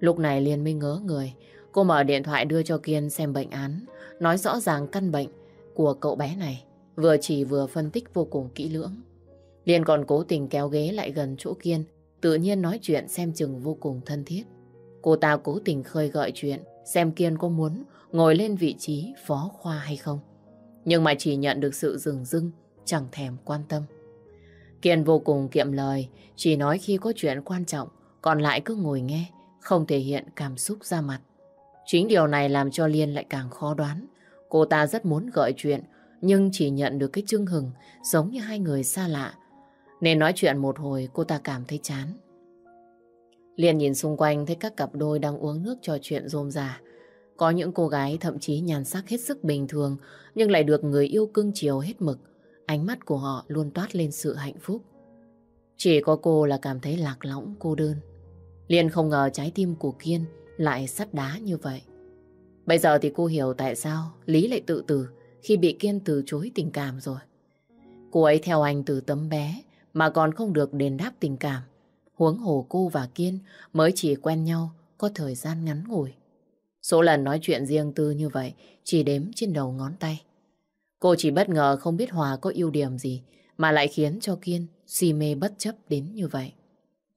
Lúc này Liên mới ngớ người. Cô mở điện thoại đưa cho Kiên xem bệnh án, nói rõ ràng căn bệnh của cậu bé này, vừa chỉ vừa phân tích vô cùng kỹ lưỡng. Liên còn cố tình kéo ghế lại gần chỗ Kiên, tự nhiên nói chuyện xem chừng vô cùng thân thiết. Cô ta cố tình khơi gợi chuyện, xem Kiên có muốn ngồi lên vị trí phó khoa hay không. Nhưng mà chỉ nhận được sự dừng dưng, chẳng thèm quan tâm. Kiên vô cùng kiệm lời, chỉ nói khi có chuyện quan trọng, còn lại cứ ngồi nghe, không thể hiện cảm xúc ra mặt. Chính điều này làm cho Liên lại càng khó đoán. Cô ta rất muốn gợi chuyện, nhưng chỉ nhận được cái chưng hừng giống như hai người xa lạ. Nên nói chuyện một hồi cô ta cảm thấy chán. Liên nhìn xung quanh thấy các cặp đôi đang uống nước trò chuyện rôm rà. Có những cô gái thậm chí nhàn sắc hết sức bình thường, nhưng lại được người yêu cưng chiều hết mực. Ánh mắt của họ luôn toát lên sự hạnh phúc. Chỉ có cô là cảm thấy lạc lõng, cô đơn. Liên không ngờ trái tim của Kiên lại sắt đá như vậy. Bây giờ thì cô hiểu tại sao Lý lại tự tử khi bị Kiên từ chối tình cảm rồi. Cô ấy theo anh từ tấm bé mà còn không được đền đáp tình cảm. Huống hồ cô và Kiên mới chỉ quen nhau có thời gian ngắn ngủi. Số lần nói chuyện riêng tư như vậy chỉ đếm trên đầu ngón tay. Cô chỉ bất ngờ không biết Hòa có ưu điểm gì mà lại khiến cho Kiên si mê bất chấp đến như vậy.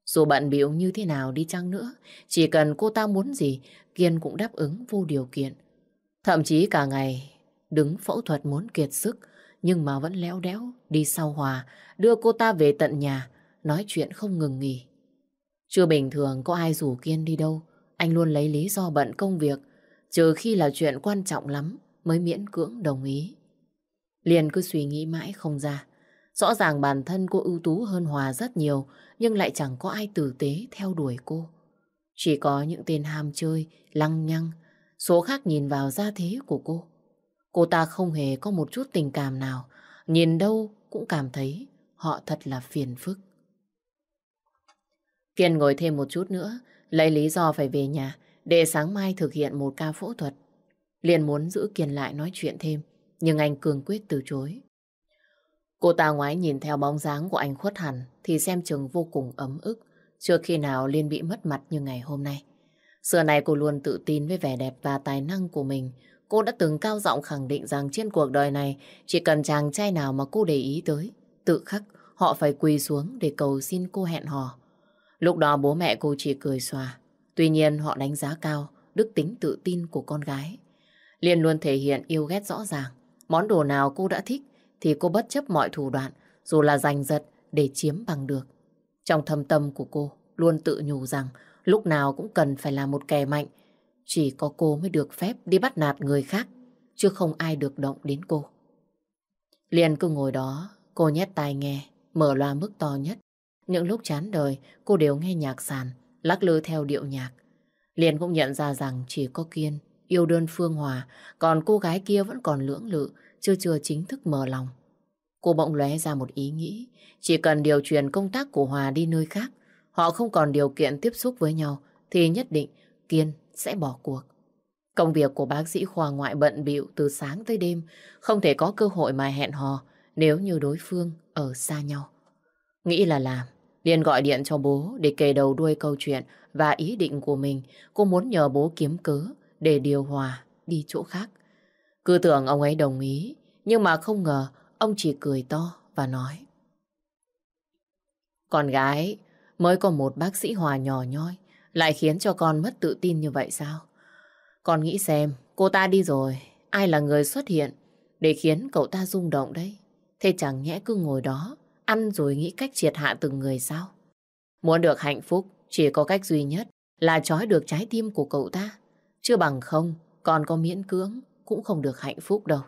Dù bận biểu như thế nào đi chăng nữa, chỉ cần cô ta muốn gì, Kiên cũng đáp ứng vô điều kiện. Thậm chí cả ngày đứng phẫu thuật muốn kiệt sức, nhưng mà vẫn léo đéo đi sau Hòa, đưa cô ta về tận nhà, nói chuyện không ngừng nghỉ. Chưa bình thường có ai rủ Kiên đi đâu, anh luôn lấy lý do bận công việc, trừ khi là chuyện quan trọng lắm mới miễn cưỡng đồng ý. Liền cứ suy nghĩ mãi không ra. Rõ ràng bản thân cô ưu tú hơn Hòa rất nhiều, nhưng lại chẳng có ai tử tế theo đuổi cô. Chỉ có những tên ham chơi, lăng nhăng, số khác nhìn vào gia thế của cô. Cô ta không hề có một chút tình cảm nào, nhìn đâu cũng cảm thấy họ thật là phiền phức. Kiên ngồi thêm một chút nữa, lấy lý do phải về nhà để sáng mai thực hiện một ca phẫu thuật. Liền muốn giữ Kiên lại nói chuyện thêm, nhưng anh cường quyết từ chối. Cô ta ngoái nhìn theo bóng dáng của anh khuất hẳn thì xem chừng vô cùng ấm ức. Chưa khi nào Liên bị mất mặt như ngày hôm nay. Xưa này cô luôn tự tin với vẻ đẹp và tài năng của mình. Cô đã từng cao giọng khẳng định rằng trên cuộc đời này chỉ cần chàng trai nào mà cô để ý tới, tự khắc họ phải quỳ xuống để cầu xin cô hẹn hò. Lúc đó bố mẹ cô chỉ cười xòa. Tuy nhiên họ đánh giá cao đức tính tự tin của con gái. Liên luôn thể hiện yêu ghét rõ ràng. Món đồ nào cô đã thích thì cô bất chấp mọi thủ đoạn, dù là giành giật để chiếm bằng được. Trong thâm tâm của cô luôn tự nhủ rằng lúc nào cũng cần phải là một kẻ mạnh. Chỉ có cô mới được phép đi bắt nạt người khác, chứ không ai được động đến cô. Liên cứ ngồi đó, cô nhét tai nghe, mở loa mức to nhất. Những lúc chán đời, cô đều nghe nhạc sàn, lắc lư theo điệu nhạc. liền cũng nhận ra rằng chỉ có Kiên yêu đơn Phương Hòa, còn cô gái kia vẫn còn lưỡng lự, chưa chưa chính thức mở lòng. Cô bỗng lóe ra một ý nghĩ, chỉ cần điều chuyển công tác của Hòa đi nơi khác, họ không còn điều kiện tiếp xúc với nhau, thì nhất định Kiên sẽ bỏ cuộc. Công việc của bác sĩ khoa ngoại bận bịu từ sáng tới đêm, không thể có cơ hội mà hẹn hò nếu như đối phương ở xa nhau. Nghĩ là làm, Liên gọi điện cho bố để kể đầu đuôi câu chuyện và ý định của mình. Cô muốn nhờ bố kiếm cớ để điều hòa đi chỗ khác. Cứ tưởng ông ấy đồng ý, nhưng mà không ngờ ông chỉ cười to và nói. Con gái mới có một bác sĩ hòa nhỏ nhoi, lại khiến cho con mất tự tin như vậy sao? Con nghĩ xem, cô ta đi rồi, ai là người xuất hiện để khiến cậu ta rung động đấy? Thế chẳng nhẽ cứ ngồi đó, ăn rồi nghĩ cách triệt hạ từng người sao? Muốn được hạnh phúc, chỉ có cách duy nhất là trói được trái tim của cậu ta. Chưa bằng không, còn có miễn cưỡng, cũng không được hạnh phúc đâu.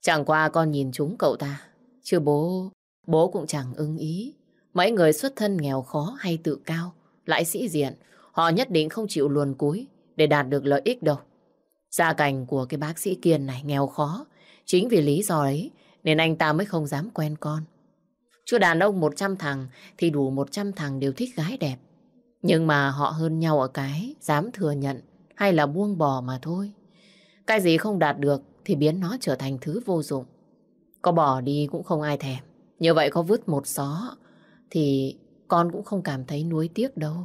Chẳng qua con nhìn chúng cậu ta, chứ bố, bố cũng chẳng ưng ý. Mấy người xuất thân nghèo khó hay tự cao, lại sĩ diện, họ nhất định không chịu luồn cúi để đạt được lợi ích đâu. Gia cảnh của cái bác sĩ Kiên này nghèo khó, chính vì lý do ấy nên anh ta mới không dám quen con. Chứ đàn ông 100 thằng thì đủ 100 thằng đều thích gái đẹp. Nhưng mà họ hơn nhau ở cái dám thừa nhận hay là buông bỏ mà thôi. Cái gì không đạt được thì biến nó trở thành thứ vô dụng. Có bỏ đi cũng không ai thèm. Như vậy có vứt một xó thì con cũng không cảm thấy nuối tiếc đâu.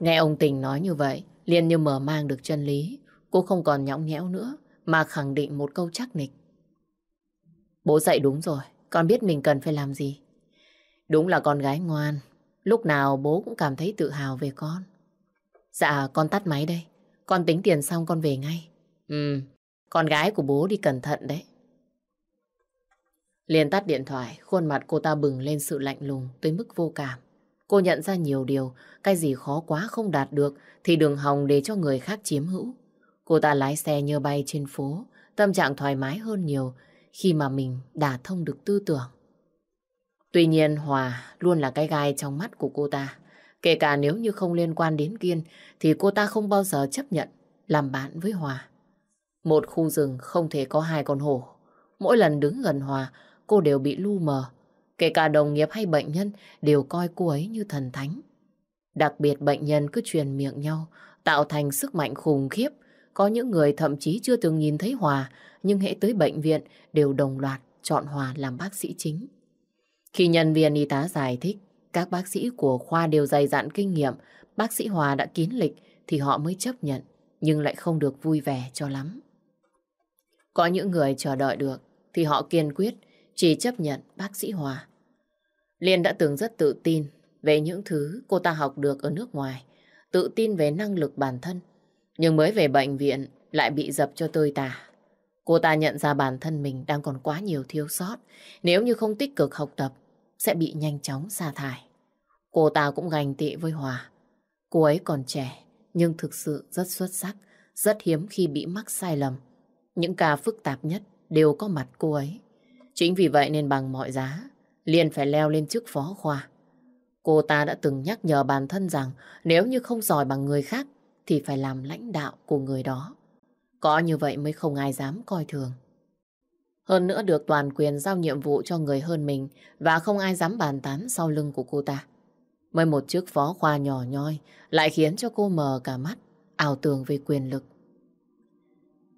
Nghe ông Tình nói như vậy, liền như mở mang được chân lý. Cô không còn nhõng nhẽo nữa, mà khẳng định một câu chắc nịch. Bố dạy đúng rồi, con biết mình cần phải làm gì. Đúng là con gái ngoan, lúc nào bố cũng cảm thấy tự hào về con. Dạ, con tắt máy đây. Con tính tiền xong con về ngay. Ừ, con gái của bố đi cẩn thận đấy. Liền tắt điện thoại, khuôn mặt cô ta bừng lên sự lạnh lùng tới mức vô cảm. Cô nhận ra nhiều điều, cái gì khó quá không đạt được thì đường hòng để cho người khác chiếm hữu. Cô ta lái xe như bay trên phố, tâm trạng thoải mái hơn nhiều khi mà mình đả thông được tư tưởng. Tuy nhiên Hòa luôn là cái gai trong mắt của cô ta. Kể cả nếu như không liên quan đến Kiên thì cô ta không bao giờ chấp nhận làm bạn với Hòa. Một khu rừng không thể có hai con hổ. Mỗi lần đứng gần Hòa, cô đều bị lu mờ. Kể cả đồng nghiệp hay bệnh nhân đều coi cô ấy như thần thánh. Đặc biệt bệnh nhân cứ truyền miệng nhau, tạo thành sức mạnh khủng khiếp. Có những người thậm chí chưa từng nhìn thấy Hòa, nhưng hệ tới bệnh viện đều đồng loạt chọn Hòa làm bác sĩ chính. Khi nhân viên y tá giải thích, các bác sĩ của khoa đều dày dặn kinh nghiệm, bác sĩ Hòa đã kín lịch thì họ mới chấp nhận, nhưng lại không được vui vẻ cho lắm. Có những người chờ đợi được thì họ kiên quyết chỉ chấp nhận bác sĩ Hòa. Liên đã từng rất tự tin về những thứ cô ta học được ở nước ngoài, tự tin về năng lực bản thân, nhưng mới về bệnh viện lại bị dập cho tơi tả. Cô ta nhận ra bản thân mình đang còn quá nhiều thiếu sót, nếu như không tích cực học tập, sẽ bị nhanh chóng sa thải. Cô ta cũng gành tị với Hòa. Cô ấy còn trẻ, nhưng thực sự rất xuất sắc, rất hiếm khi bị mắc sai lầm. Những ca phức tạp nhất đều có mặt cô ấy. Chính vì vậy nên bằng mọi giá, liền phải leo lên chức phó khoa. Cô ta đã từng nhắc nhở bản thân rằng nếu như không giỏi bằng người khác thì phải làm lãnh đạo của người đó. Có như vậy mới không ai dám coi thường. Hơn nữa được toàn quyền giao nhiệm vụ cho người hơn mình và không ai dám bàn tán sau lưng của cô ta. Mới một chiếc phó khoa nhỏ nhoi lại khiến cho cô mờ cả mắt, ảo tưởng về quyền lực.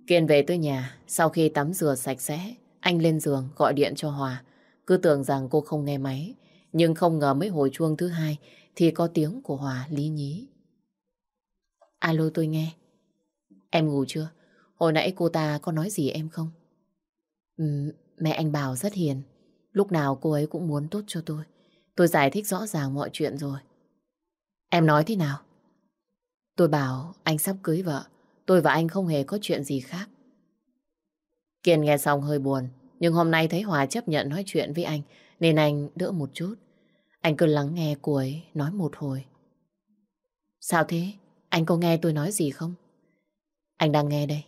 Kiên về tới nhà, sau khi tắm rửa sạch sẽ, anh lên giường gọi điện cho Hòa. Cứ tưởng rằng cô không nghe máy, nhưng không ngờ mấy hồi chuông thứ hai thì có tiếng của Hòa lý nhí. Alo tôi nghe. Em ngủ chưa? Hồi nãy cô ta có nói gì em không? Ừ, mẹ anh Bảo rất hiền. Lúc nào cô ấy cũng muốn tốt cho tôi. Tôi giải thích rõ ràng mọi chuyện rồi. Em nói thế nào? Tôi bảo anh sắp cưới vợ. Tôi và anh không hề có chuyện gì khác. Kiên nghe xong hơi buồn. Nhưng hôm nay thấy Hòa chấp nhận nói chuyện với anh nên anh đỡ một chút. Anh cứ lắng nghe cô ấy nói một hồi. Sao thế? Anh có nghe tôi nói gì không? Anh đang nghe đây.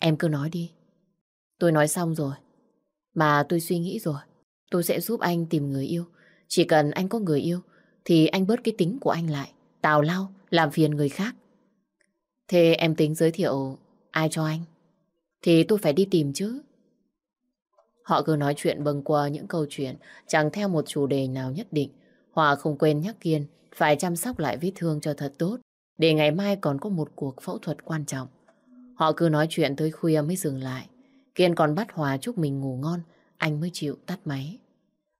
Em cứ nói đi. Tôi nói xong rồi. Mà tôi suy nghĩ rồi. Tôi sẽ giúp anh tìm người yêu. Chỉ cần anh có người yêu thì anh bớt cái tính của anh lại. Tào lao, làm phiền người khác. Thế em tính giới thiệu ai cho anh? Thì tôi phải đi tìm chứ. Họ cứ nói chuyện bâng qua những câu chuyện chẳng theo một chủ đề nào nhất định. Hòa không quên nhắc Kiên phải chăm sóc lại vết thương cho thật tốt để ngày mai còn có một cuộc phẫu thuật quan trọng. Họ cứ nói chuyện tới khuya mới dừng lại. Kiên còn bắt Hòa chúc mình ngủ ngon, anh mới chịu tắt máy.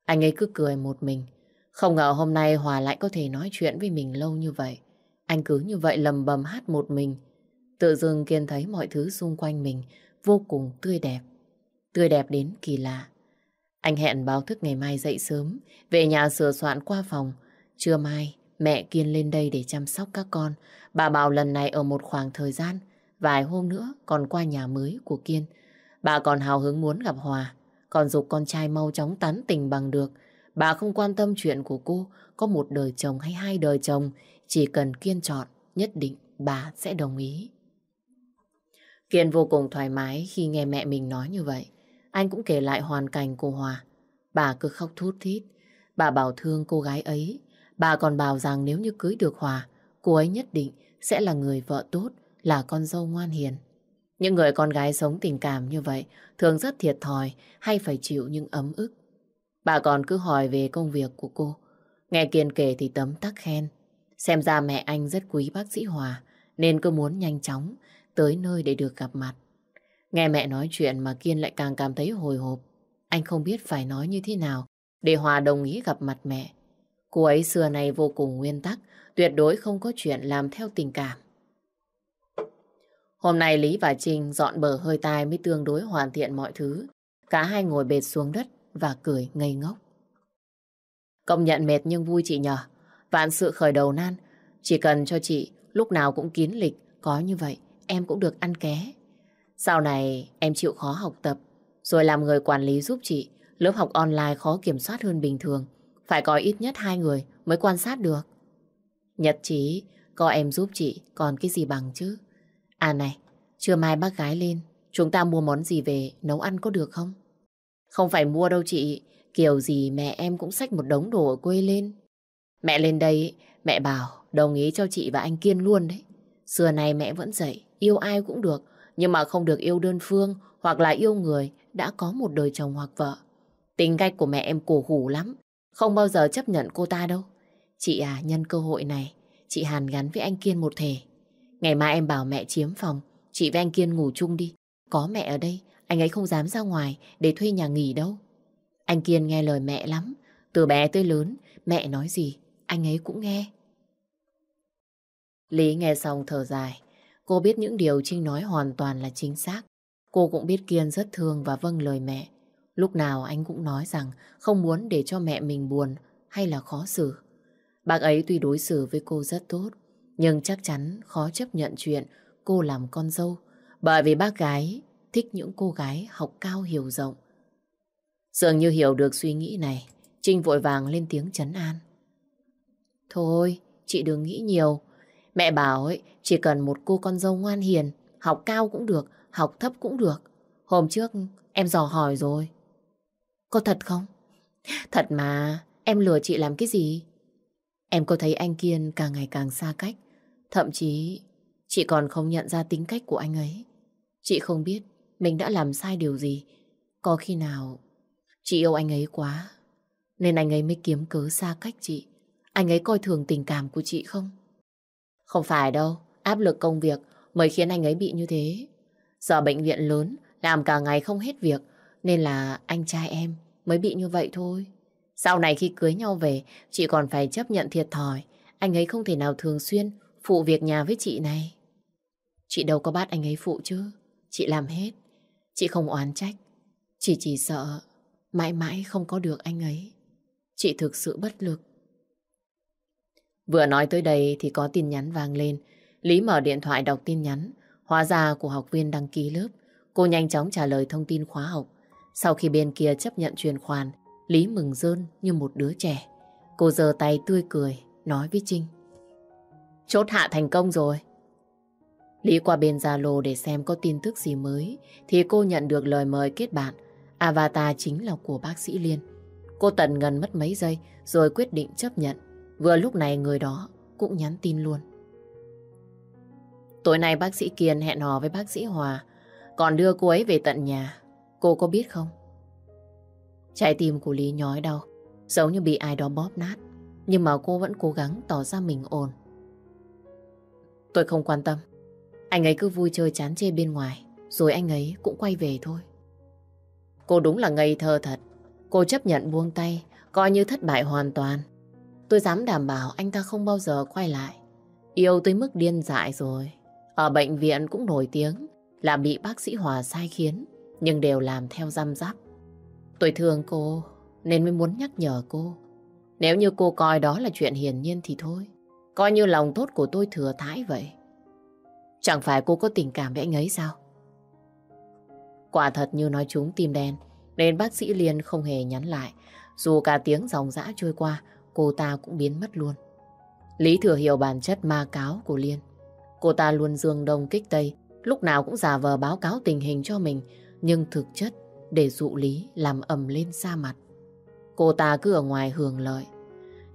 Anh ấy cứ cười một mình. Không ngờ hôm nay Hòa lại có thể nói chuyện với mình lâu như vậy. Anh cứ như vậy lầm bầm hát một mình. Tự dưng Kiên thấy mọi thứ xung quanh mình vô cùng tươi đẹp. Tươi đẹp đến kỳ lạ. Anh hẹn báo thức ngày mai dậy sớm, về nhà sửa soạn qua phòng. Trưa mai, mẹ Kiên lên đây để chăm sóc các con. Bà bảo lần này ở một khoảng thời gian, vài hôm nữa còn qua nhà mới của Kiên. Bà còn hào hứng muốn gặp Hòa, còn dục con trai mau chóng tán tình bằng được. Bà không quan tâm chuyện của cô, có một đời chồng hay hai đời chồng, chỉ cần Kiên chọn, nhất định bà sẽ đồng ý. Kiên vô cùng thoải mái khi nghe mẹ mình nói như vậy. Anh cũng kể lại hoàn cảnh của Hòa. Bà cứ khóc thút thít. Bà bảo thương cô gái ấy. Bà còn bảo rằng nếu như cưới được Hòa, cô ấy nhất định sẽ là người vợ tốt, là con dâu ngoan hiền. Những người con gái sống tình cảm như vậy thường rất thiệt thòi hay phải chịu những ấm ức. Bà còn cứ hỏi về công việc của cô. Nghe Kiên kể thì tấm tắc khen. Xem ra mẹ anh rất quý bác sĩ Hòa nên cứ muốn nhanh chóng tới nơi để được gặp mặt. Nghe mẹ nói chuyện mà Kiên lại càng cảm thấy hồi hộp. Anh không biết phải nói như thế nào để Hòa đồng ý gặp mặt mẹ. Cô ấy xưa này vô cùng nguyên tắc, tuyệt đối không có chuyện làm theo tình cảm. Hôm nay Lý và Trinh dọn bờ hơi tai mới tương đối hoàn thiện mọi thứ. Cả hai ngồi bệt xuống đất và cười ngây ngốc. Công nhận mệt nhưng vui chị nhờ. Vạn sự khởi đầu nan, chỉ cần cho chị lúc nào cũng kín lịch, có như vậy em cũng được ăn ké. Sau này em chịu khó học tập, rồi làm người quản lý giúp chị. Lớp học online khó kiểm soát hơn bình thường. Phải có ít nhất hai người mới quan sát được. Nhật trí, có em giúp chị, còn cái gì bằng chứ? À này, trưa mai bác gái lên, chúng ta mua món gì về nấu ăn có được không? Không phải mua đâu chị, kiểu gì mẹ em cũng xách một đống đồ ở quê lên. Mẹ lên đây, mẹ bảo đồng ý cho chị và anh Kiên luôn đấy. Xưa này mẹ vẫn dạy, yêu ai cũng được, nhưng mà không được yêu đơn phương hoặc là yêu người đã có một đời chồng hoặc vợ. Tính cách của mẹ em cổ hủ lắm, không bao giờ chấp nhận cô ta đâu. Chị à, nhân cơ hội này, chị hàn gắn với anh Kiên một thể. Ngày mai em bảo mẹ chiếm phòng, chị với anh Kiên ngủ chung đi. Có mẹ ở đây, anh ấy không dám ra ngoài để thuê nhà nghỉ đâu. Anh Kiên nghe lời mẹ lắm, từ bé tới lớn, mẹ nói gì, anh ấy cũng nghe. Lý nghe xong thở dài, cô biết những điều Trinh nói hoàn toàn là chính xác. Cô cũng biết Kiên rất thương và vâng lời mẹ. Lúc nào anh cũng nói rằng không muốn để cho mẹ mình buồn hay là khó xử. Bác ấy tuy đối xử với cô rất tốt, nhưng chắc chắn khó chấp nhận chuyện cô làm con dâu. Bởi vì bác gái thích những cô gái học cao hiểu rộng. Dường như hiểu được suy nghĩ này, Trinh vội vàng lên tiếng chấn an. Thôi, chị đừng nghĩ nhiều. Mẹ bảo ấy, chỉ cần một cô con dâu ngoan hiền, học cao cũng được, học thấp cũng được. Hôm trước em dò hỏi rồi. Có thật không? Thật mà, em lừa chị làm cái gì? Em có thấy anh Kiên càng ngày càng xa cách. Thậm chí, chị còn không nhận ra tính cách của anh ấy. Chị không biết mình đã làm sai điều gì. Có khi nào chị yêu anh ấy quá, nên anh ấy mới kiếm cớ xa cách chị. Anh ấy coi thường tình cảm của chị không? Không phải đâu, áp lực công việc mới khiến anh ấy bị như thế. Giờ bệnh viện lớn, làm cả ngày không hết việc, nên là anh trai em mới bị như vậy thôi. Sau này khi cưới nhau về, chị còn phải chấp nhận thiệt thòi. Anh ấy không thể nào thường xuyên phụ việc nhà với chị này. Chị đâu có bắt anh ấy phụ chứ. Chị làm hết. Chị không oán trách. Chị chỉ sợ mãi mãi không có được anh ấy. Chị thực sự bất lực. Vừa nói tới đây thì có tin nhắn vang lên. Lý mở điện thoại đọc tin nhắn. Hóa ra của học viên đăng ký lớp. Cô nhanh chóng trả lời thông tin khóa học. Sau khi bên kia chấp nhận truyền khoản, Lý mừng rơn như một đứa trẻ. Cô giơ tay tươi cười, nói với Trinh. Chốt hạ thành công rồi. Lý qua bên Zalo để xem có tin tức gì mới, thì cô nhận được lời mời kết bạn. Avatar chính là của bác sĩ Liên. Cô tận ngần mất mấy giây rồi quyết định chấp nhận. Vừa lúc này người đó cũng nhắn tin luôn. Tối nay bác sĩ Kiên hẹn hò với bác sĩ Hòa, còn đưa cô ấy về tận nhà. Cô có biết không? Trái tim của Lý nhói đau, giống như bị ai đó bóp nát. Nhưng mà cô vẫn cố gắng tỏ ra mình ổn. Tôi không quan tâm. Anh ấy cứ vui chơi chán chê bên ngoài, rồi anh ấy cũng quay về thôi. Cô đúng là ngây thơ thật. Cô chấp nhận buông tay, coi như thất bại hoàn toàn. Tôi dám đảm bảo anh ta không bao giờ quay lại. Yêu tới mức điên dại rồi. Ở bệnh viện cũng nổi tiếng là bị bác sĩ Hòa sai khiến, nhưng đều làm theo răm rắp. Tôi thương cô, nên mới muốn nhắc nhở cô. Nếu như cô coi đó là chuyện hiển nhiên thì thôi. Coi như lòng tốt của tôi thừa thãi vậy. Chẳng phải cô có tình cảm với anh ấy sao? Quả thật như nói chúng tim đen, nên bác sĩ Liên không hề nhắn lại. Dù cả tiếng dòng dã trôi qua, cô ta cũng biến mất luôn. Lý thừa hiểu bản chất ma cáo của Liên. Cô ta luôn dương đông kích tây, lúc nào cũng giả vờ báo cáo tình hình cho mình, nhưng thực chất để dụ Lý làm ầm lên xa mặt. Cô ta cứ ở ngoài hưởng lợi.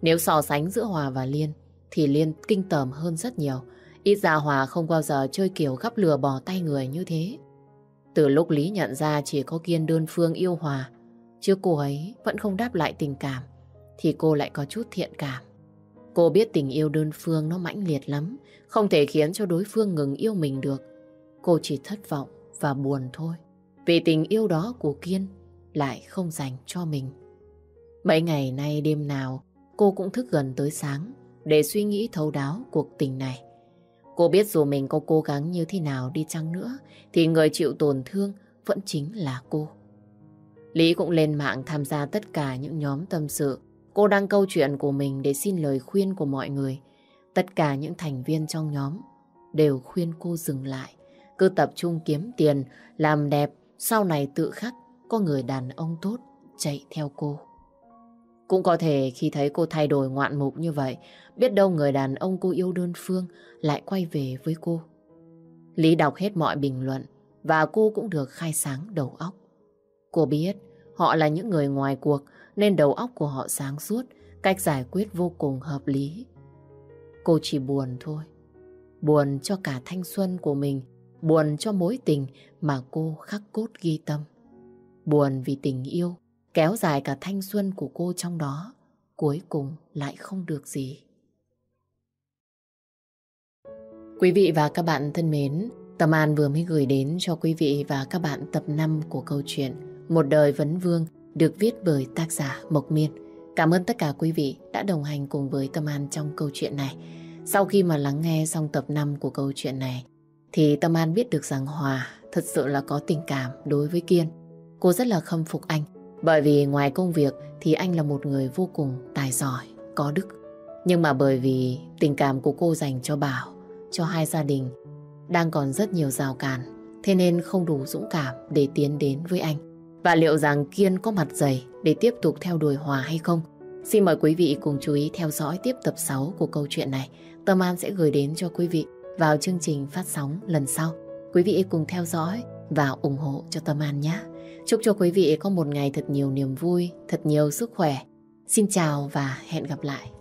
Nếu so sánh giữa Hòa và Liên, thì Liên kinh tởm hơn rất nhiều. Ít ra Hòa không bao giờ chơi kiểu gắp lừa bỏ tay người như thế. Từ lúc Lý nhận ra chỉ có Kiên đơn phương yêu Hòa, chứ cô ấy vẫn không đáp lại tình cảm, thì cô lại có chút thiện cảm. Cô biết tình yêu đơn phương nó mãnh liệt lắm, không thể khiến cho đối phương ngừng yêu mình được. Cô chỉ thất vọng và buồn thôi. Vì tình yêu đó của Kiên lại không dành cho mình. Mấy ngày nay đêm nào cô cũng thức gần tới sáng để suy nghĩ thấu đáo cuộc tình này. Cô biết dù mình có cố gắng như thế nào đi chăng nữa thì người chịu tổn thương vẫn chính là cô. Lý cũng lên mạng tham gia tất cả những nhóm tâm sự. Cô đăng câu chuyện của mình để xin lời khuyên của mọi người. Tất cả những thành viên trong nhóm đều khuyên cô dừng lại. Cứ tập trung kiếm tiền, làm đẹp, sau này tự khắc có người đàn ông tốt chạy theo cô. Cũng có thể khi thấy cô thay đổi ngoạn mục như vậy, biết đâu người đàn ông cô yêu đơn phương lại quay về với cô. Lý đọc hết mọi bình luận và cô cũng được khai sáng đầu óc. Cô biết họ là những người ngoài cuộc nên đầu óc của họ sáng suốt, cách giải quyết vô cùng hợp lý. Cô chỉ buồn thôi. Buồn cho cả thanh xuân của mình, buồn cho mối tình mà cô khắc cốt ghi tâm. Buồn vì tình yêu kéo dài cả thanh xuân của cô trong đó, cuối cùng lại không được gì. Quý vị và các bạn thân mến, Tâm An vừa mới gửi đến cho quý vị và các bạn tập 5 của câu chuyện Một đời vấn vương được viết bởi tác giả Mộc Miên. Cảm ơn tất cả quý vị đã đồng hành cùng với Tâm An trong câu chuyện này. Sau khi mà lắng nghe xong tập 5 của câu chuyện này, thì Tâm An biết được rằng Hòa thật sự là có tình cảm đối với Kiên. Cô rất là khâm phục anh, bởi vì ngoài công việc thì anh là một người vô cùng tài giỏi, có đức. Nhưng mà bởi vì tình cảm của cô dành cho Bảo, cho hai gia đình đang còn rất nhiều rào cản, thế nên không đủ dũng cảm để tiến đến với anh. Và liệu rằng Kiên có mặt dày để tiếp tục theo đuổi Hòa hay không? Xin mời quý vị cùng chú ý theo dõi tiếp tập 6 của câu chuyện này. Tâm An sẽ gửi đến cho quý vị vào chương trình phát sóng lần sau. Quý vị cùng theo dõi và ủng hộ cho Tâm An nhé. Chúc cho quý vị có một ngày thật nhiều niềm vui, thật nhiều sức khỏe. Xin chào và hẹn gặp lại.